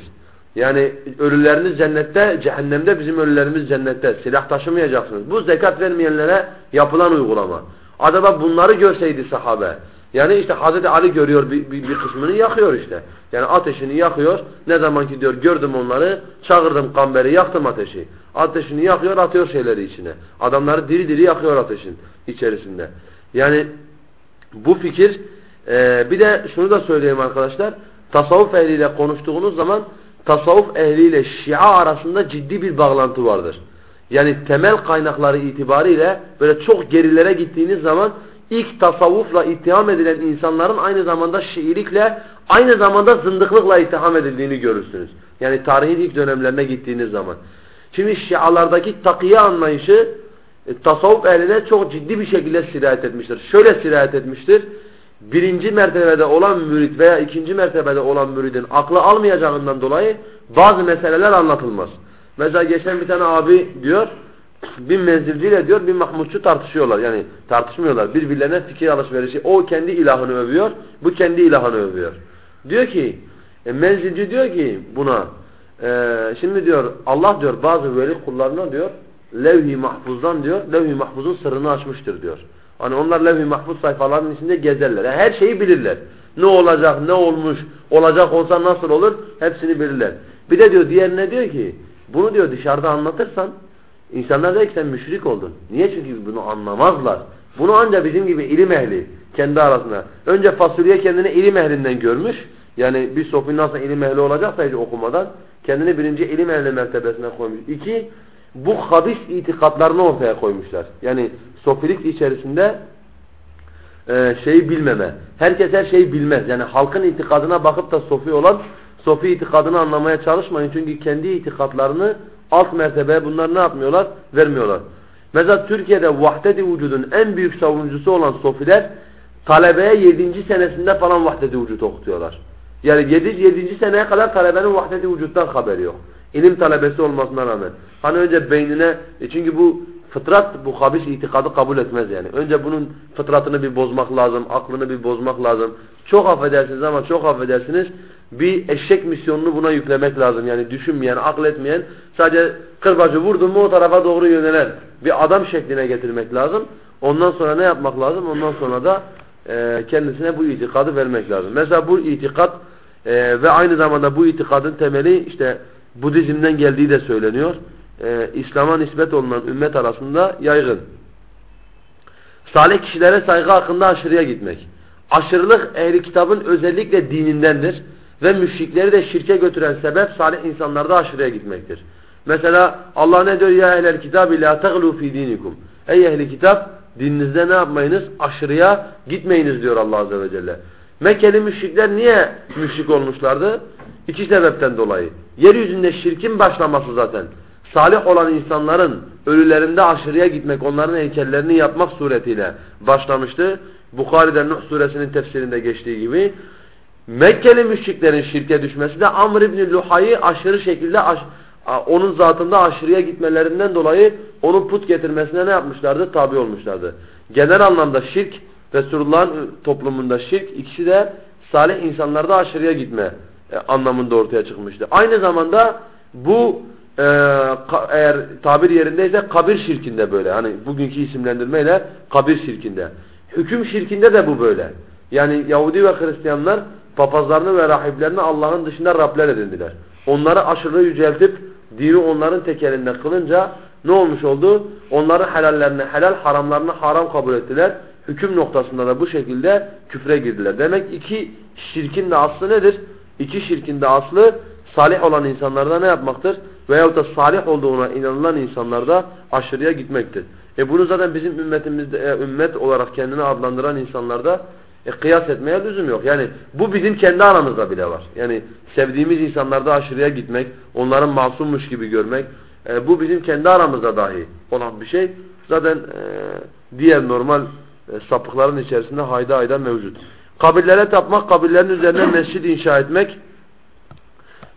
Yani ölüleriniz cennette, cehennemde bizim ölülerimiz cennette. Silah taşımayacaksınız. Bu zekat vermeyenlere yapılan uygulama. Acaba bunları görseydi sahabe. Yani işte Hazreti Ali görüyor bir, bir, bir kısmını yakıyor işte. Yani ateşini yakıyor. Ne zaman ki diyor gördüm onları çağırdım kamberi yaktım ateşi. Ateşini yakıyor atıyor şeyleri içine. Adamları diri diri yakıyor ateşin içerisinde. Yani bu fikir e, bir de şunu da söyleyeyim arkadaşlar. Tasavvuf ehliyle konuştuğunuz zaman tasavvuf ehliyle şia arasında ciddi bir bağlantı vardır. Yani temel kaynakları itibariyle böyle çok gerilere gittiğiniz zaman ilk tasavvufla ittiham edilen insanların aynı zamanda şiilikle aynı zamanda zındıklıkla ittiham edildiğini görürsünüz. Yani tarihin ilk dönemlerine gittiğiniz zaman. Şimdi şialardaki takiye anlayışı e, tasavvuf ehline çok ciddi bir şekilde sirayet etmiştir. Şöyle sirayet etmiştir birinci mertebede olan mürid veya ikinci mertebede olan müridin aklı almayacağından dolayı bazı meseleler anlatılmaz. Mesela geçen bir tane abi diyor, bir menzilciyle diyor bir Mahmutçu tartışıyorlar. Yani tartışmıyorlar. Birbirlerine fikir alışverişi. O kendi ilahını övüyor, bu kendi ilahını övüyor. Diyor ki, e, menzilci diyor ki buna, e, şimdi diyor Allah diyor bazı veli kullarına diyor, levh-i mahfuzdan diyor, levh-i mahfuzun sırrını açmıştır diyor. Hani onlar levh-i mahfuz sayfalarının içinde gezerler. Yani her şeyi bilirler. Ne olacak, ne olmuş, olacak olsa nasıl olur hepsini bilirler. Bir de diyor diğerine diyor ki bunu diyor dışarıda anlatırsan insanlar der ki sen müşrik oldun. Niye? Çünkü bunu anlamazlar. Bunu ancak bizim gibi ilim ehli kendi arasında. Önce fasulye kendini ilim ehlinden görmüş. Yani bir sofi nasıl ilim ehli olacaksa hiç okumadan kendini birinci ilim ehli mertebesine koymuş. İki, bu habis itikatlarını ortaya koymuşlar. Yani sofilik içerisinde e, şeyi bilmeme. Herkes her şeyi bilmez. Yani halkın itikadına bakıp da sofi olan sofi itikadını anlamaya çalışmayın. Çünkü kendi itikadlarını alt mertebeye bunlar ne yapmıyorlar? Vermiyorlar. Mesela Türkiye'de vahdet-i vücudun en büyük savunucusu olan sofiler talebeye 7. senesinde falan vahdet-i vücut okutuyorlar. Yani 7. 7. seneye kadar talebenin vahdet-i vücuttan haberi yok. İlim talebesi olmasına rağmen. Hani önce beynine, e çünkü bu fıtrat bu habis itikadı kabul etmez yani. Önce bunun fıtratını bir bozmak lazım, aklını bir bozmak lazım. Çok affedersiniz ama çok affedersiniz. bir eşek misyonunu buna yüklemek lazım. Yani düşünmeyen, akletmeyen, sadece kırbacı vurdun mu o tarafa doğru yönelen bir adam şekline getirmek lazım. Ondan sonra ne yapmak lazım? Ondan sonra da e, kendisine bu itikadı vermek lazım. Mesela bu itikat e, ve aynı zamanda bu itikadın temeli işte Budizm'den geldiği de söyleniyor. E, İslam'a nispet olunan ümmet arasında yaygın. Salih kişilere saygı hakkında aşırıya gitmek. Aşırılık ehli kitabın özellikle dinindendir. Ve müşrikleri de şirke götüren sebep salih insanlarda aşırıya gitmektir. Mesela Allah ne diyor? Ya ehlel kitab la taglu fi dinikum. Ey ehli kitap dininizde ne yapmayınız? Aşırıya gitmeyiniz diyor Allah azze ve celle. Mekkeli müşrikler niye müşrik olmuşlardı? İki sebepten dolayı. Yeryüzünde şirkin başlaması zaten. Salih olan insanların ölülerinde aşırıya gitmek, onların heykellerini yapmak suretiyle başlamıştı. Bukhari'de Nuh suresinin tefsirinde geçtiği gibi. Mekkeli müşriklerin şirke düşmesi de Amr ibn Luhay'ı aşırı şekilde aş onun zatında aşırıya gitmelerinden dolayı onun put getirmesine ne yapmışlardı? Tabi olmuşlardı. Genel anlamda şirk, Resulullah'ın toplumunda şirk, ikisi de salih insanlarda aşırıya gitme e, anlamında ortaya çıkmıştı. Aynı zamanda bu e, eğer tabir yerindeyse kabir şirkinde böyle. Hani bugünkü isimlendirmeyle kabir şirkinde. Hüküm şirkinde de bu böyle. Yani Yahudi ve Hristiyanlar papazlarını ve rahiplerini Allah'ın dışında Rabler edindiler. Onları aşırı yüceltip dini onların tekelinde kılınca ne olmuş oldu? Onların helallerini helal, haramlarını haram kabul ettiler. Hüküm noktasında da bu şekilde küfre girdiler. Demek iki şirkin de aslı nedir? İki şirkin de aslı salih olan insanlarda ne yapmaktır? Veyahut da salih olduğuna inanılan insanlarda aşırıya gitmektir. E bunu zaten bizim ümmetimizde e, ümmet olarak kendini adlandıran insanlarda e, kıyas etmeye lüzum yok. Yani bu bizim kendi aramızda bile var. Yani sevdiğimiz insanlarda aşırıya gitmek, onların masummuş gibi görmek, e, bu bizim kendi aramızda dahi olan bir şey. Zaten e, diğer normal e, sapıkların içerisinde hayda hayda mevcut. Kabirlere tapmak, kabirlerin üzerine [clears throat] mescid inşa etmek,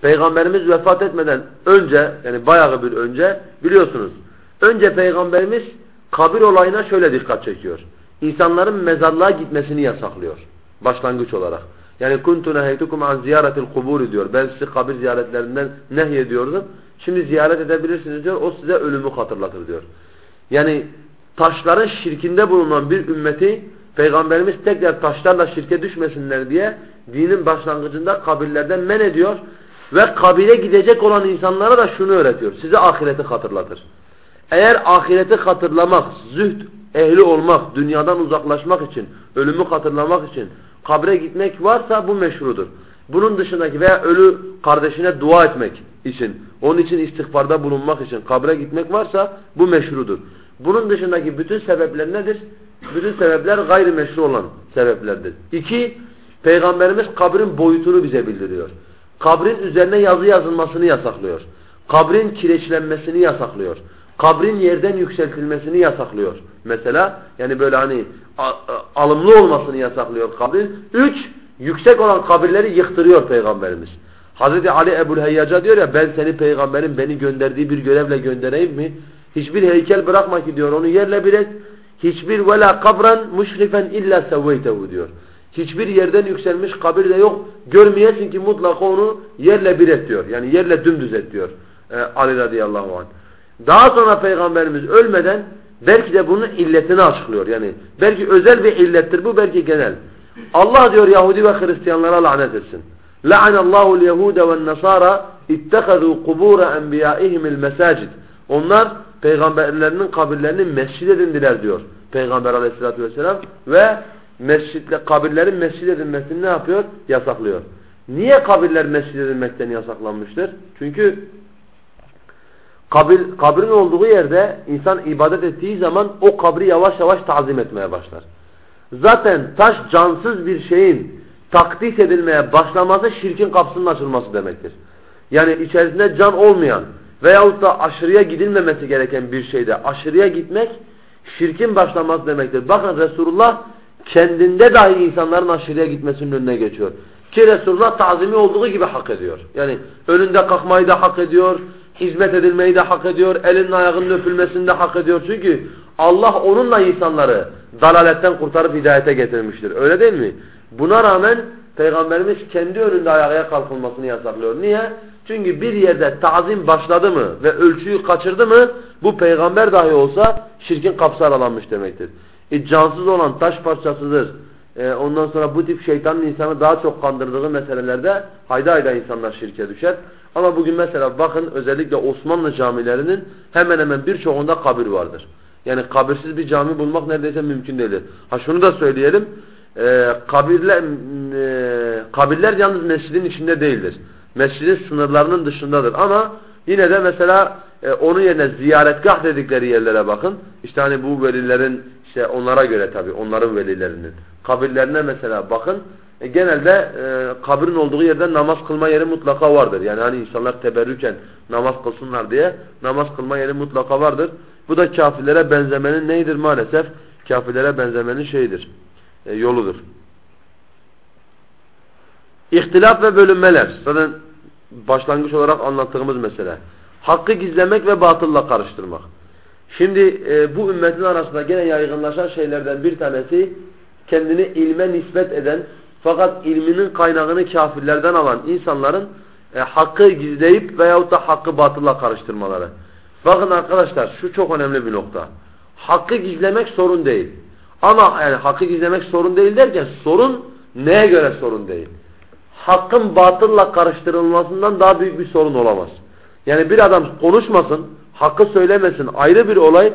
Peygamberimiz vefat etmeden önce, yani bayağı bir önce biliyorsunuz. Önce Peygamberimiz kabir olayına şöyle dikkat çekiyor insanların mezarlığa gitmesini yasaklıyor. Başlangıç olarak. Yani kuntu neheytukum an ziyaretil kubur diyor. Ben sizi kabir ziyaretlerinden nehyediyordum. Şimdi ziyaret edebilirsiniz diyor. O size ölümü hatırlatır diyor. Yani taşların şirkinde bulunan bir ümmeti Peygamberimiz tekrar taşlarla şirke düşmesinler diye dinin başlangıcında kabirlerden men ediyor. Ve kabire gidecek olan insanlara da şunu öğretiyor. Size ahireti hatırlatır. Eğer ahireti hatırlamak, zühd ehli olmak, dünyadan uzaklaşmak için, ölümü hatırlamak için kabre gitmek varsa bu meşrudur. Bunun dışındaki veya ölü kardeşine dua etmek için, onun için istihbarda bulunmak için kabre gitmek varsa bu meşrudur. Bunun dışındaki bütün sebepler nedir? Bütün sebepler gayrimeşru olan sebeplerdir. İki, Peygamberimiz kabrin boyutunu bize bildiriyor. Kabrin üzerine yazı yazılmasını yasaklıyor. Kabrin kireçlenmesini yasaklıyor kabrin yerden yükseltilmesini yasaklıyor. Mesela yani böyle hani alımlı olmasını yasaklıyor kabrin. Üç, yüksek olan kabirleri yıktırıyor Peygamberimiz. Hazreti Ali Ebu'l-Heyyaca diyor ya ben seni peygamberin beni gönderdiği bir görevle göndereyim mi? Hiçbir heykel bırakma ki diyor onu yerle bir et. Hiçbir vela kabran müşrifen illa sevveytehu diyor. Hiçbir yerden yükselmiş kabir de yok. Görmeyesin ki mutlaka onu yerle bir et diyor. Yani yerle dümdüz et diyor. Ee, Ali radıyallahu anh. Daha sonra Peygamberimiz ölmeden belki de bunun illetini açıklıyor. Yani belki özel bir illettir bu belki genel. Allah diyor Yahudi ve Hristiyanlara lanet etsin. La'anallahu al-Yahude ve'n-Nasara ittehazû kubûra enbiyâihimil mesacid. Onlar peygamberlerinin kabirlerini mescid edindiler diyor Peygamber aleyhissalatü vesselam ve mescitle, kabirlerin mescid edilmesini ne yapıyor? Yasaklıyor. Niye kabirler mescid edilmekten yasaklanmıştır? Çünkü Kabir, kabrin olduğu yerde insan ibadet ettiği zaman o kabri yavaş yavaş tazim etmeye başlar. Zaten taş cansız bir şeyin takdis edilmeye başlaması şirkin kapısının açılması demektir. Yani içerisinde can olmayan veyahut da aşırıya gidilmemesi gereken bir şeyde aşırıya gitmek şirkin başlaması demektir. Bakın Resulullah kendinde dahi insanların aşırıya gitmesinin önüne geçiyor. Ki Resulullah tazimi olduğu gibi hak ediyor. Yani önünde kalkmayı da hak ediyor, hizmet edilmeyi de hak ediyor, elinin ayağının öpülmesini de hak ediyor. Çünkü Allah onunla insanları dalaletten kurtarıp hidayete getirmiştir. Öyle değil mi? Buna rağmen Peygamberimiz kendi önünde ayağa kalkılmasını yasaklıyor. Niye? Çünkü bir yerde tazim başladı mı ve ölçüyü kaçırdı mı bu peygamber dahi olsa şirkin kapsı aralanmış demektir. E, cansız olan taş parçasıdır. E, ondan sonra bu tip şeytanın insanı daha çok kandırdığı meselelerde hayda hayda insanlar şirke düşer. Ama bugün mesela bakın özellikle Osmanlı camilerinin hemen hemen birçoğunda kabir vardır. Yani kabirsiz bir cami bulmak neredeyse mümkün değildir. Ha şunu da söyleyelim. E, kabirler, e, kabirler yalnız mescidin içinde değildir. Mescidin sınırlarının dışındadır. Ama yine de mesela e, onun yerine ziyaretgah dedikleri yerlere bakın. İşte hani bu velilerin işte onlara göre tabi onların velilerinin kabirlerine mesela bakın. E, genelde e, kabrin olduğu yerde namaz kılma yeri mutlaka vardır. Yani hani insanlar teberrüken namaz kılsınlar diye namaz kılma yeri mutlaka vardır. Bu da kafirlere benzemenin neydir maalesef? Kafirlere benzemenin şeyidir, e, yoludur. İhtilaf ve bölünmeler. Zaten başlangıç olarak anlattığımız mesele. Hakkı gizlemek ve batılla karıştırmak. Şimdi e, bu ümmetin arasında gene yaygınlaşan şeylerden bir tanesi kendini ilme nispet eden fakat ilminin kaynağını kafirlerden alan insanların e, hakkı gizleyip veyahut da hakkı batılla karıştırmaları. Bakın arkadaşlar şu çok önemli bir nokta. Hakkı gizlemek sorun değil. Ama yani hakkı gizlemek sorun değil derken sorun neye göre sorun değil? Hakkın batılla karıştırılmasından daha büyük bir sorun olamaz. Yani bir adam konuşmasın, hakkı söylemesin ayrı bir olay.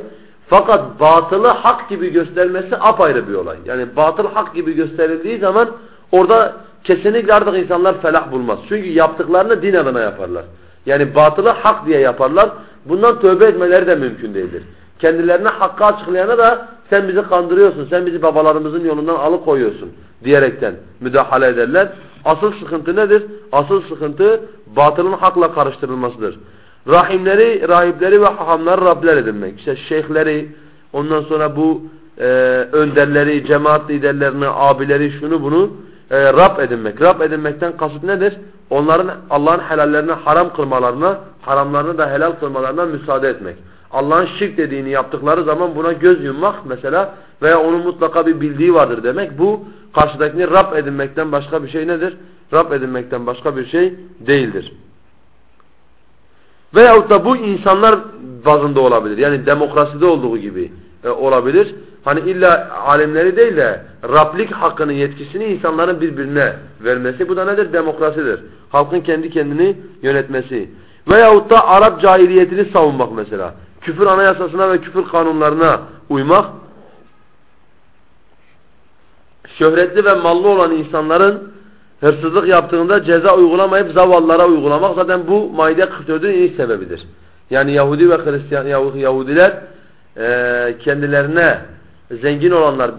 Fakat batılı hak gibi göstermesi apayrı bir olay. Yani batıl hak gibi gösterildiği zaman orada kesinlikle artık insanlar felah bulmaz. Çünkü yaptıklarını din adına yaparlar. Yani batılı hak diye yaparlar. Bundan tövbe etmeleri de mümkün değildir. Kendilerine hakkı açıklayana da sen bizi kandırıyorsun, sen bizi babalarımızın yolundan alıkoyuyorsun diyerekten müdahale ederler. Asıl sıkıntı nedir? Asıl sıkıntı batılın hakla karıştırılmasıdır. Rahimleri, rahipleri ve hahamları Rabler edinmek. İşte şeyhleri, ondan sonra bu e, önderleri, cemaat liderlerini, abileri, şunu bunu e, Rab edinmek. Rab edinmekten kasıt nedir? Onların Allah'ın helallerini haram kılmalarına, haramlarını da helal kılmalarına müsaade etmek. Allah'ın şirk dediğini yaptıkları zaman buna göz yummak mesela veya onun mutlaka bir bildiği vardır demek. Bu karşıdakini Rab edinmekten başka bir şey nedir? Rab edinmekten başka bir şey değildir. Veyahut da bu insanlar bazında olabilir. Yani demokraside olduğu gibi e, olabilir. Hani illa alimleri değil de Rablik hakkının yetkisini insanların birbirine vermesi. Bu da nedir? Demokrasidir. Halkın kendi kendini yönetmesi. Veyahut da Arap cahiliyetini savunmak mesela. Küfür anayasasına ve küfür kanunlarına uymak. Şöhretli ve mallı olan insanların hırsızlık yaptığında ceza uygulamayıp zavallara uygulamak zaten bu Maide 44'ün ilk sebebidir. Yani Yahudi ve Hristiyan Yahudiler e, kendilerine zengin olanlar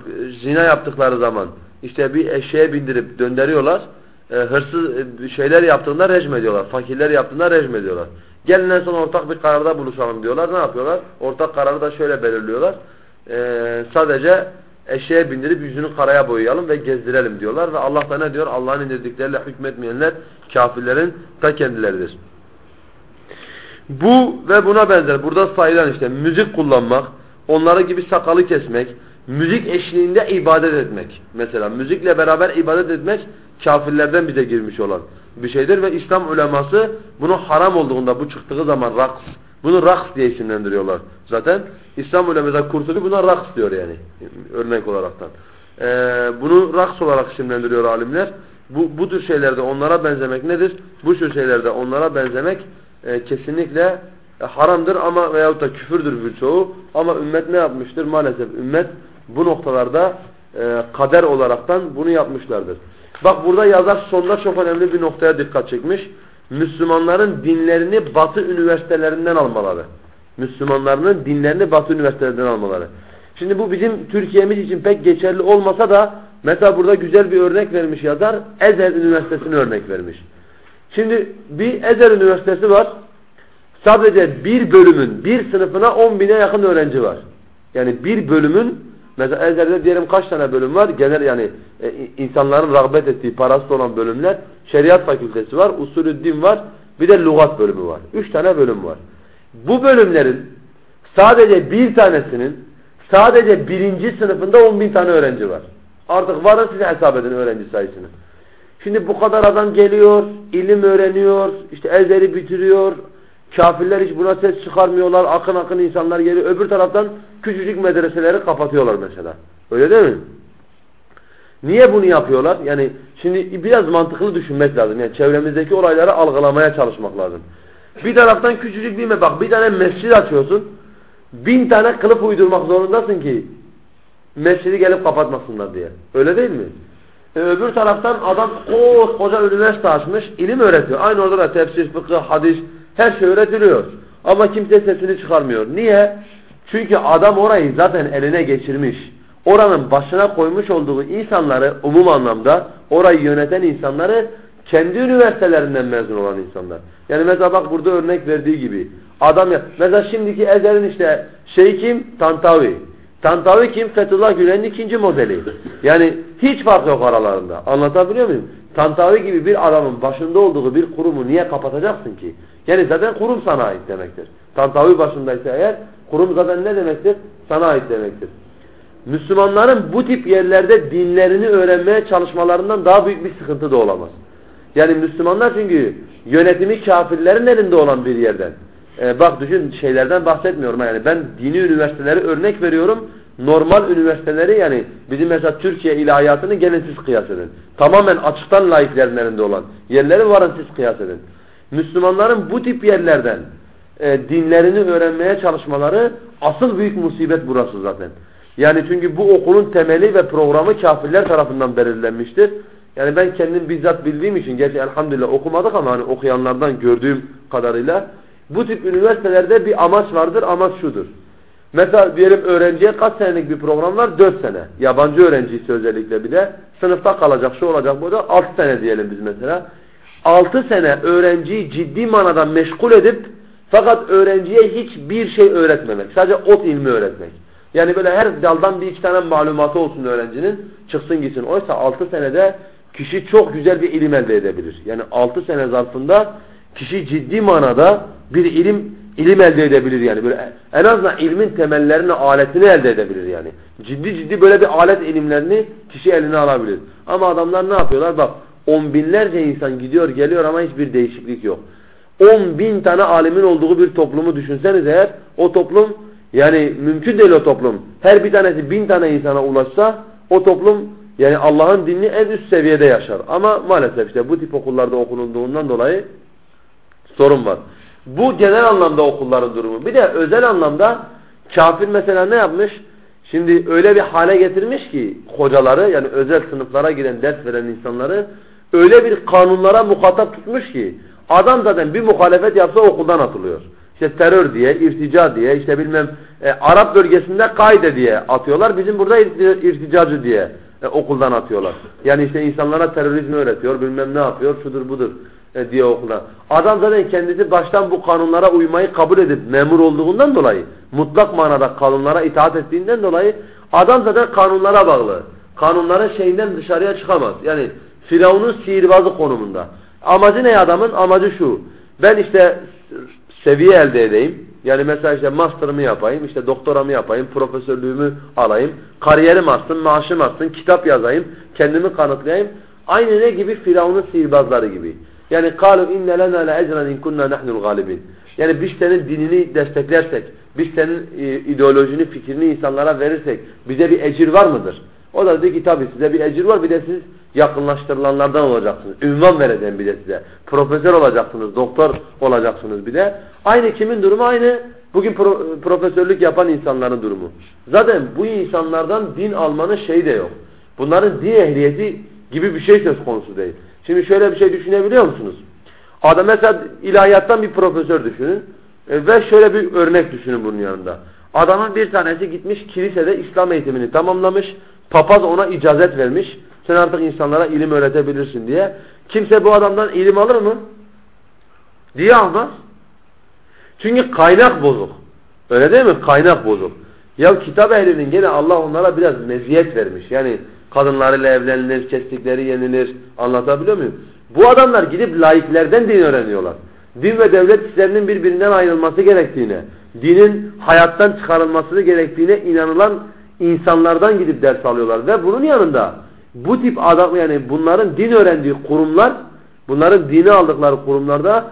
zina yaptıkları zaman işte bir eşeğe bindirip döndürüyorlar. E, hırsız e, şeyler yaptığında rejim ediyorlar. Fakirler yaptığında rejim ediyorlar. Gelin en son ortak bir kararda buluşalım diyorlar. Ne yapıyorlar? Ortak kararı da şöyle belirliyorlar. E, sadece eşeğe bindirip yüzünü karaya boyayalım ve gezdirelim diyorlar. Ve Allah da ne diyor? Allah'ın indirdikleriyle hükmetmeyenler kafirlerin ta kendileridir. Bu ve buna benzer burada sayılan işte müzik kullanmak, onları gibi sakalı kesmek, müzik eşliğinde ibadet etmek. Mesela müzikle beraber ibadet etmek kafirlerden bize girmiş olan bir şeydir ve İslam uleması bunu haram olduğunda bu çıktığı zaman raks, bunu raks diye isimlendiriyorlar. Zaten İslam uleması Kurtubi buna raks diyor yani örnek olaraktan. Ee, bunu raks olarak isimlendiriyor alimler. Bu, bu tür şeylerde onlara benzemek nedir? Bu tür şeylerde onlara benzemek e, kesinlikle e, haramdır ama veyahut da küfürdür birçoğu. Ama ümmet ne yapmıştır? Maalesef ümmet bu noktalarda e, kader olaraktan bunu yapmışlardır. Bak burada yazar sonda çok önemli bir noktaya dikkat çekmiş. Müslümanların dinlerini batı üniversitelerinden almaları. Müslümanların dinlerini batı üniversitelerinden almaları. Şimdi bu bizim Türkiye'miz için pek geçerli olmasa da mesela burada güzel bir örnek vermiş yazar. Ezer Üniversitesi'ni örnek vermiş. Şimdi bir Ezer Üniversitesi var. Sadece bir bölümün, bir sınıfına 10 bine yakın öğrenci var. Yani bir bölümün, mesela Ezer'de diyelim kaç tane bölüm var? Genel yani e, insanların rağbet ettiği, parası olan bölümler. Şeriat fakültesi var, usulü din var, bir de lügat bölümü var. Üç tane bölüm var. Bu bölümlerin sadece bir tanesinin sadece birinci sınıfında 10 bin tane öğrenci var. Artık varın size hesap edin öğrenci sayısını. Şimdi bu kadar adam geliyor, ilim öğreniyor, işte ezeli bitiriyor. Kafirler hiç buna ses çıkarmıyorlar. Akın akın insanlar geliyor. Öbür taraftan küçücük medreseleri kapatıyorlar mesela. Öyle değil mi? Niye bunu yapıyorlar? Yani şimdi biraz mantıklı düşünmek lazım. Yani çevremizdeki olayları algılamaya çalışmak lazım. Bir taraftan küçücük mi? Bak bir tane mescid açıyorsun. Bin tane kılıf uydurmak zorundasın ki mescidi gelip kapatmasınlar diye. Öyle değil mi? E, öbür taraftan adam koca üniversite açmış, ilim öğretiyor. Aynı orada da tefsir, fıkıh, hadis, her şey öğretiliyor. Ama kimse sesini çıkarmıyor. Niye? Çünkü adam orayı zaten eline geçirmiş. Oranın başına koymuş olduğu insanları umum anlamda orayı yöneten insanları kendi üniversitelerinden mezun olan insanlar. Yani mesela bak burada örnek verdiği gibi adam ya mesela şimdiki Ezer'in işte şey kim? Tantavi. Tantavi kim? Fethullah Gülen'in ikinci modeli. Yani hiç fark yok aralarında. Anlatabiliyor muyum? Tantavi gibi bir adamın başında olduğu bir kurumu niye kapatacaksın ki? Yani zaten kurum sana ait demektir. Tantavi başındaysa eğer kurum zaten ne demektir? Sana ait demektir. Müslümanların bu tip yerlerde dinlerini öğrenmeye çalışmalarından daha büyük bir sıkıntı da olamaz. Yani Müslümanlar çünkü yönetimi kafirlerin elinde olan bir yerden. Ee, bak düşün şeylerden bahsetmiyorum yani ben dini üniversiteleri örnek veriyorum. Normal üniversiteleri yani bizim mesela Türkiye ilahiyatını gelin siz kıyas edin. Tamamen açıktan laiklerin elinde olan yerleri varın siz kıyas edin. Müslümanların bu tip yerlerden e, dinlerini öğrenmeye çalışmaları asıl büyük musibet burası zaten. Yani çünkü bu okulun temeli ve programı kafirler tarafından belirlenmiştir. Yani ben kendim bizzat bildiğim için gerçi elhamdülillah okumadık ama hani okuyanlardan gördüğüm kadarıyla bu tip üniversitelerde bir amaç vardır. Amaç şudur. Mesela diyelim öğrenciye kaç senelik bir program var? 4 sene. Yabancı öğrencisi özellikle bir de sınıfta kalacak, şu olacak, bu da 6 sene diyelim biz mesela. 6 sene öğrenciyi ciddi manada meşgul edip fakat öğrenciye hiçbir şey öğretmemek. Sadece ot ilmi öğretmek. Yani böyle her daldan bir iki tane malumatı olsun öğrencinin çıksın gitsin. Oysa 6 senede kişi çok güzel bir ilim elde edebilir. Yani 6 sene zarfında kişi ciddi manada bir ilim ilim elde edebilir yani. Böyle en azından ilmin temellerini, aletini elde edebilir yani. Ciddi ciddi böyle bir alet ilimlerini kişi eline alabilir. Ama adamlar ne yapıyorlar? Bak on binlerce insan gidiyor geliyor ama hiçbir değişiklik yok. On bin tane alimin olduğu bir toplumu düşünseniz eğer o toplum yani mümkün değil o toplum. Her bir tanesi bin tane insana ulaşsa o toplum yani Allah'ın dinini en üst seviyede yaşar. Ama maalesef işte bu tip okullarda okunulduğundan dolayı sorun var. Bu genel anlamda okulların durumu. Bir de özel anlamda kafir mesela ne yapmış? Şimdi öyle bir hale getirmiş ki hocaları yani özel sınıflara giren ders veren insanları öyle bir kanunlara muhatap tutmuş ki adam zaten bir muhalefet yapsa okuldan atılıyor. İşte terör diye, irtica diye, işte bilmem e, Arap bölgesinde kaide diye atıyorlar. Bizim burada irticacı diye e, okuldan atıyorlar. Yani işte insanlara terörizmi öğretiyor, bilmem ne yapıyor, şudur budur e, diye okuldan. Adam zaten kendisi baştan bu kanunlara uymayı kabul edip memur olduğundan dolayı, mutlak manada kanunlara itaat ettiğinden dolayı adam zaten kanunlara bağlı. Kanunların şeyinden dışarıya çıkamaz. Yani Firavun'un sihirbazı konumunda. Amacı ne adamın? Amacı şu. Ben işte seviye elde edeyim. Yani mesela işte master'ımı yapayım, işte doktoramı yapayım, profesörlüğümü alayım, kariyerim artsın, maaşım artsın, kitap yazayım, kendimi kanıtlayayım. Aynı ne gibi? Firavun'un sihirbazları gibi. Yani inne lena la ecran in kunna nahnul galibin. Yani biz senin dinini desteklersek, biz senin e, ideolojini, fikrini insanlara verirsek bize bir ecir var mıdır? O da dedi ki tabi size bir ecir var bir de siz yakınlaştırılanlardan olacaksınız. Ünvan vereceğim bir de size. Profesör olacaksınız, doktor olacaksınız bir de. Aynı kimin durumu? Aynı bugün pro profesörlük yapan insanların durumu. Zaten bu insanlardan din almanın şeyi de yok. Bunların din ehliyeti gibi bir şey söz konusu değil. Şimdi şöyle bir şey düşünebiliyor musunuz? Adam mesela ilahiyattan bir profesör düşünün. E, ve şöyle bir örnek düşünün bunun yanında. Adamın bir tanesi gitmiş kilisede İslam eğitimini tamamlamış. Papaz ona icazet vermiş. Sen artık insanlara ilim öğretebilirsin diye. Kimse bu adamdan ilim alır mı? Diye almaz. Çünkü kaynak bozuk. Öyle değil mi? Kaynak bozuk. Ya kitap ehlinin gene Allah onlara biraz meziyet vermiş. Yani kadınlarıyla evlenilir, kestikleri yenilir. Anlatabiliyor muyum? Bu adamlar gidip laiklerden din öğreniyorlar. Din ve devlet işlerinin birbirinden ayrılması gerektiğine, dinin hayattan çıkarılması gerektiğine inanılan insanlardan gidip ders alıyorlar. Ve bunun yanında bu tip adam yani bunların din öğrendiği kurumlar bunların dini aldıkları kurumlarda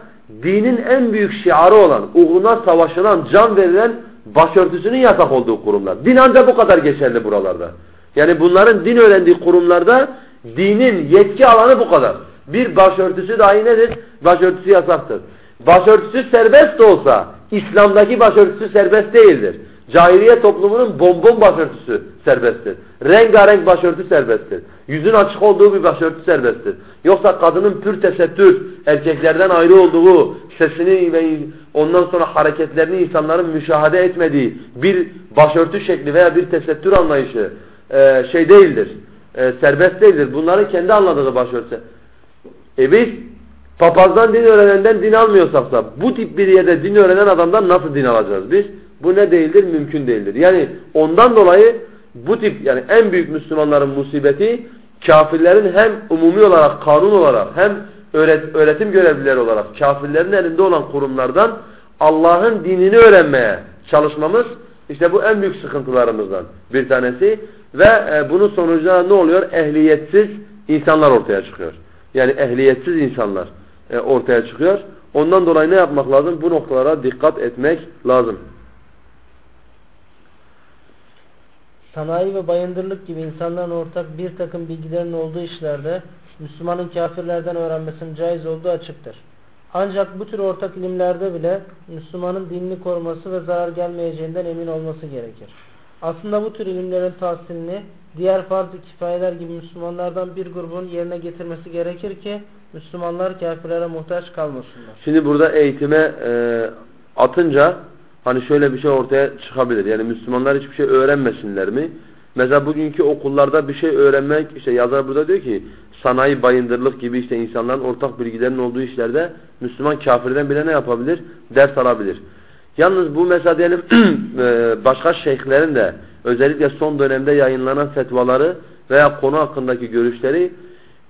dinin en büyük şiarı olan uğruna savaşılan can verilen başörtüsünün yasak olduğu kurumlar. Din ancak bu kadar geçerli buralarda. Yani bunların din öğrendiği kurumlarda dinin yetki alanı bu kadar. Bir başörtüsü dahi nedir? Başörtüsü yasaktır. Başörtüsü serbest de olsa İslam'daki başörtüsü serbest değildir. Cahiliye toplumunun bonbon başörtüsü serbesttir. Rengarenk başörtü serbesttir. Yüzün açık olduğu bir başörtü serbesttir. Yoksa kadının pür tesettür, erkeklerden ayrı olduğu, sesini ve ondan sonra hareketlerini insanların müşahede etmediği bir başörtü şekli veya bir tesettür anlayışı e, şey değildir. E, serbest değildir. Bunların kendi anladığı başörtü. E biz papazdan din öğrenenden din almıyorsak da bu tip bir yerde din öğrenen adamdan nasıl din alacağız biz? Bu ne değildir? Mümkün değildir. Yani ondan dolayı bu tip yani en büyük Müslümanların musibeti kafirlerin hem umumi olarak kanun olarak hem öğret öğretim görevlileri olarak kafirlerin elinde olan kurumlardan Allah'ın dinini öğrenmeye çalışmamız işte bu en büyük sıkıntılarımızdan bir tanesi ve e, bunun sonucunda ne oluyor? Ehliyetsiz insanlar ortaya çıkıyor. Yani ehliyetsiz insanlar e, ortaya çıkıyor. Ondan dolayı ne yapmak lazım? Bu noktalara dikkat etmek lazım. Sanayi ve bayındırlık gibi insanların ortak bir takım bilgilerin olduğu işlerde Müslümanın kafirlerden öğrenmesinin caiz olduğu açıktır. Ancak bu tür ortak ilimlerde bile Müslümanın dinini koruması ve zarar gelmeyeceğinden emin olması gerekir. Aslında bu tür ilimlerin tahsilini diğer farz-ı kifayeler gibi Müslümanlardan bir grubun yerine getirmesi gerekir ki Müslümanlar kafirlere muhtaç kalmasınlar. Şimdi burada eğitime e, atınca hani şöyle bir şey ortaya çıkabilir. Yani Müslümanlar hiçbir şey öğrenmesinler mi? Mesela bugünkü okullarda bir şey öğrenmek, işte yazar burada diyor ki sanayi, bayındırlık gibi işte insanların ortak bilgilerinin olduğu işlerde Müslüman kafirden bile ne yapabilir? Ders alabilir. Yalnız bu mesela diyelim [clears throat] e, başka şeyhlerin de özellikle son dönemde yayınlanan fetvaları veya konu hakkındaki görüşleri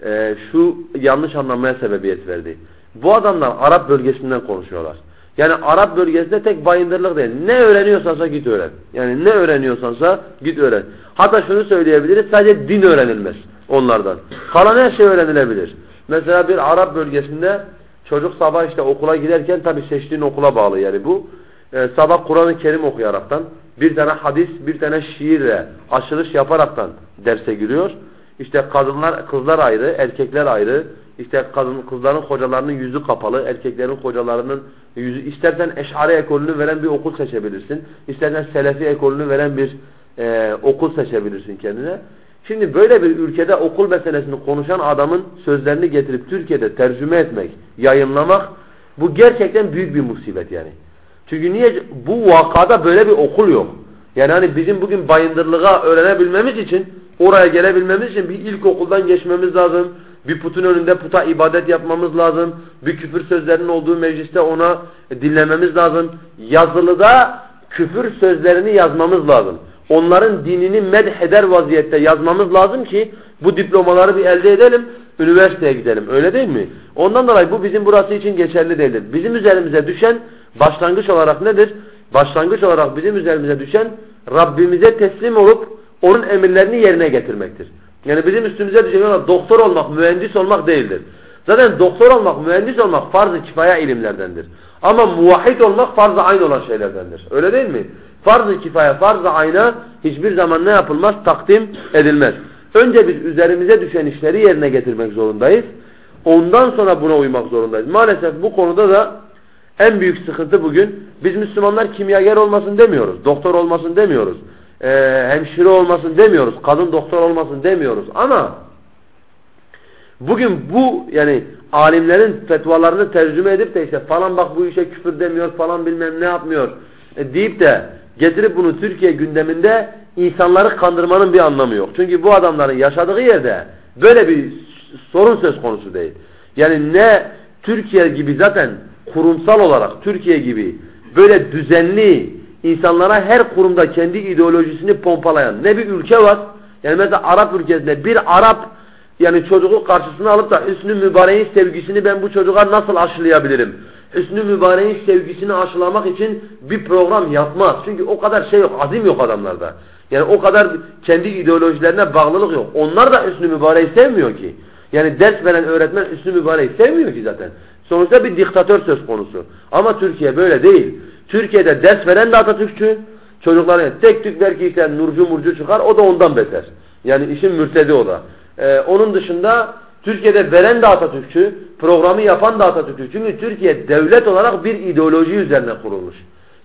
e, şu yanlış anlamaya sebebiyet verdi. Bu adamlar Arap bölgesinden konuşuyorlar. Yani Arap bölgesinde tek bayındırlık değil. Ne öğreniyorsansa git öğren. Yani ne öğreniyorsansa git öğren. Hatta şunu söyleyebiliriz sadece din öğrenilmez onlardan. Kalan her şey öğrenilebilir. Mesela bir Arap bölgesinde çocuk sabah işte okula giderken tabi seçtiğin okula bağlı yani bu. Ee, sabah Kur'an-ı Kerim okuyaraktan bir tane hadis bir tane şiirle açılış yaparaktan derse giriyor. İşte kadınlar kızlar ayrı erkekler ayrı işte kadın, kızların hocalarının yüzü kapalı, erkeklerin hocalarının. İstersen eşari ekolünü veren bir okul seçebilirsin. İstersen selefi ekolünü veren bir e, okul seçebilirsin kendine. Şimdi böyle bir ülkede okul meselesini konuşan adamın sözlerini getirip Türkiye'de tercüme etmek, yayınlamak bu gerçekten büyük bir musibet yani. Çünkü niye? Bu vakada böyle bir okul yok. Yani hani bizim bugün bayındırlığa öğrenebilmemiz için, oraya gelebilmemiz için bir ilkokuldan geçmemiz lazım. Bir putun önünde puta ibadet yapmamız lazım. Bir küfür sözlerinin olduğu mecliste ona dinlememiz lazım. Yazılıda küfür sözlerini yazmamız lazım. Onların dinini medheder vaziyette yazmamız lazım ki bu diplomaları bir elde edelim, üniversiteye gidelim. Öyle değil mi? Ondan dolayı bu bizim burası için geçerli değildir. Bizim üzerimize düşen başlangıç olarak nedir? Başlangıç olarak bizim üzerimize düşen Rabbimize teslim olup onun emirlerini yerine getirmektir. Yani bizim üstümüze düşen olan doktor olmak, mühendis olmak değildir. Zaten doktor olmak, mühendis olmak farz-ı kifaya ilimlerdendir. Ama muvahhid olmak farz-ı ayn olan şeylerdendir. Öyle değil mi? Farz-ı kifaya, farz-ı ayna hiçbir zaman ne yapılmaz? Takdim edilmez. Önce biz üzerimize düşen işleri yerine getirmek zorundayız. Ondan sonra buna uymak zorundayız. Maalesef bu konuda da en büyük sıkıntı bugün biz Müslümanlar kimyager olmasın demiyoruz. Doktor olmasın demiyoruz e, hemşire olmasın demiyoruz. Kadın doktor olmasın demiyoruz. Ama bugün bu yani alimlerin fetvalarını tercüme edip de işte falan bak bu işe küfür demiyor falan bilmem ne yapmıyor e, deyip de getirip bunu Türkiye gündeminde insanları kandırmanın bir anlamı yok. Çünkü bu adamların yaşadığı yerde böyle bir sorun söz konusu değil. Yani ne Türkiye gibi zaten kurumsal olarak Türkiye gibi böyle düzenli insanlara her kurumda kendi ideolojisini pompalayan ne bir ülke var. Yani mesela Arap ülkesinde bir Arap yani çocuğu karşısına alıp da Hüsnü Mübarek'in sevgisini ben bu çocuğa nasıl aşılayabilirim? Hüsnü Mübarek'in sevgisini aşılamak için bir program yapmaz. Çünkü o kadar şey yok, azim yok adamlarda. Yani o kadar kendi ideolojilerine bağlılık yok. Onlar da Hüsnü Mübarek'i sevmiyor ki. Yani ders veren öğretmen Hüsnü Mübarek'i sevmiyor ki zaten. Sonuçta bir diktatör söz konusu. Ama Türkiye böyle değil. Türkiye'de ders veren de Atatürkçü. Çocukların tek tük belki işte nurcu murcu çıkar o da ondan beter. Yani işin mürtedi o da. Ee, onun dışında Türkiye'de veren de Atatürkçü, programı yapan da Atatürkçü. Çünkü Türkiye devlet olarak bir ideoloji üzerine kurulmuş.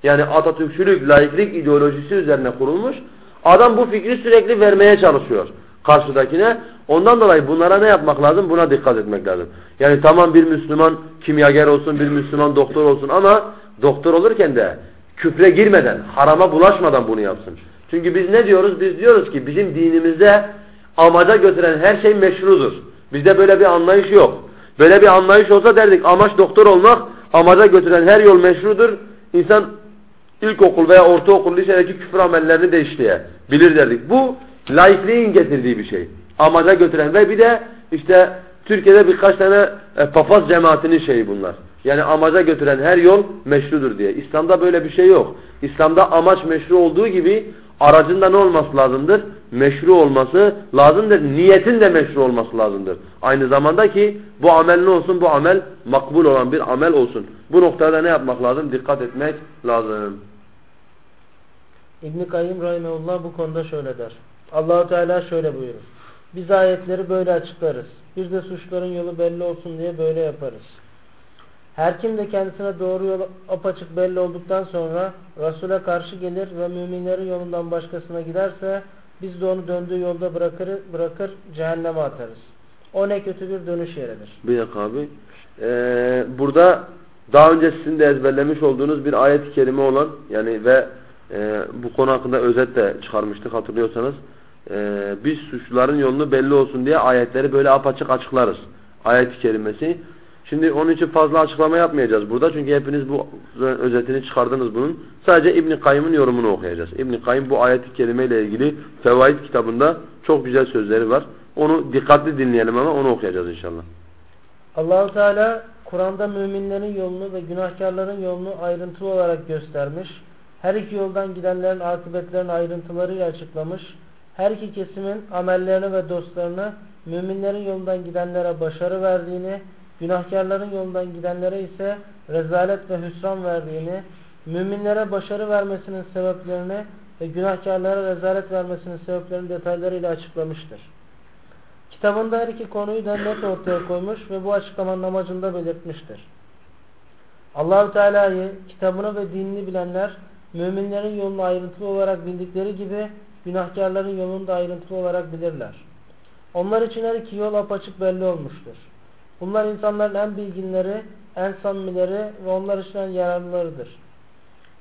Yani Atatürkçülük, laiklik ideolojisi üzerine kurulmuş. Adam bu fikri sürekli vermeye çalışıyor karşıdakine. Ondan dolayı bunlara ne yapmak lazım? Buna dikkat etmek lazım. Yani tamam bir Müslüman kimyager olsun, bir Müslüman doktor olsun ama doktor olurken de küfre girmeden, harama bulaşmadan bunu yapsın. Çünkü biz ne diyoruz? Biz diyoruz ki bizim dinimizde amaca götüren her şey meşrudur. Bizde böyle bir anlayış yok. Böyle bir anlayış olsa derdik amaç doktor olmak, amaca götüren her yol meşrudur. İnsan ilkokul veya ortaokul lisedeki küfür amellerini de işleyebilir derdik. Bu laikliğin getirdiği bir şey. Amaca götüren ve bir de işte Türkiye'de birkaç tane e, papaz cemaatinin şeyi bunlar. Yani amaca götüren her yol meşrudur diye. İslam'da böyle bir şey yok. İslam'da amaç meşru olduğu gibi aracın da ne olması lazımdır? Meşru olması lazımdır. Niyetin de meşru olması lazımdır. Aynı zamanda ki bu amel ne olsun? Bu amel makbul olan bir amel olsun. Bu noktada ne yapmak lazım? Dikkat etmek lazım. İbn Kayyim Rahimehullah bu konuda şöyle der. Allahu Teala şöyle buyurur. Biz ayetleri böyle açıklarız. Bir de suçların yolu belli olsun diye böyle yaparız. Her kim de kendisine doğru yol apaçık belli olduktan sonra Resul'e karşı gelir ve müminlerin yolundan başkasına giderse biz de onu döndüğü yolda bırakır, bırakır cehenneme atarız. O ne kötü bir dönüş yeridir. Bir dakika abi. Ee, burada daha önce sizin de ezberlemiş olduğunuz bir ayet-i kerime olan yani ve e, bu konu hakkında özet de çıkarmıştık hatırlıyorsanız. E, biz suçluların yolunu belli olsun diye ayetleri böyle apaçık açıklarız. Ayet-i kerimesi. Şimdi onun için fazla açıklama yapmayacağız burada. Çünkü hepiniz bu özetini çıkardınız bunun. Sadece İbn Kayyım'ın yorumunu okuyacağız. İbn Kayyım bu ayet-i kerime ile ilgili Fevaid kitabında çok güzel sözleri var. Onu dikkatli dinleyelim ama onu okuyacağız inşallah. Allahu Teala Kur'an'da müminlerin yolunu ve günahkarların yolunu ayrıntılı olarak göstermiş. Her iki yoldan gidenlerin akıbetlerini ayrıntılarıyla açıklamış. Her iki kesimin amellerini ve dostlarını müminlerin yolundan gidenlere başarı verdiğini, günahkarların yolundan gidenlere ise rezalet ve hüsran verdiğini, müminlere başarı vermesinin sebeplerini ve günahkarlara rezalet vermesinin sebeplerini detaylarıyla açıklamıştır. Kitabında her iki konuyu da net ortaya koymuş ve bu açıklamanın amacını da belirtmiştir. Allahu Teala'yı, kitabını ve dinini bilenler müminlerin yolunu ayrıntılı olarak bildikleri gibi günahkarların yolunu da ayrıntılı olarak bilirler. Onlar için her iki yol apaçık belli olmuştur. Bunlar insanların en bilginleri, en samimileri ve onlar için en yararlılarıdır.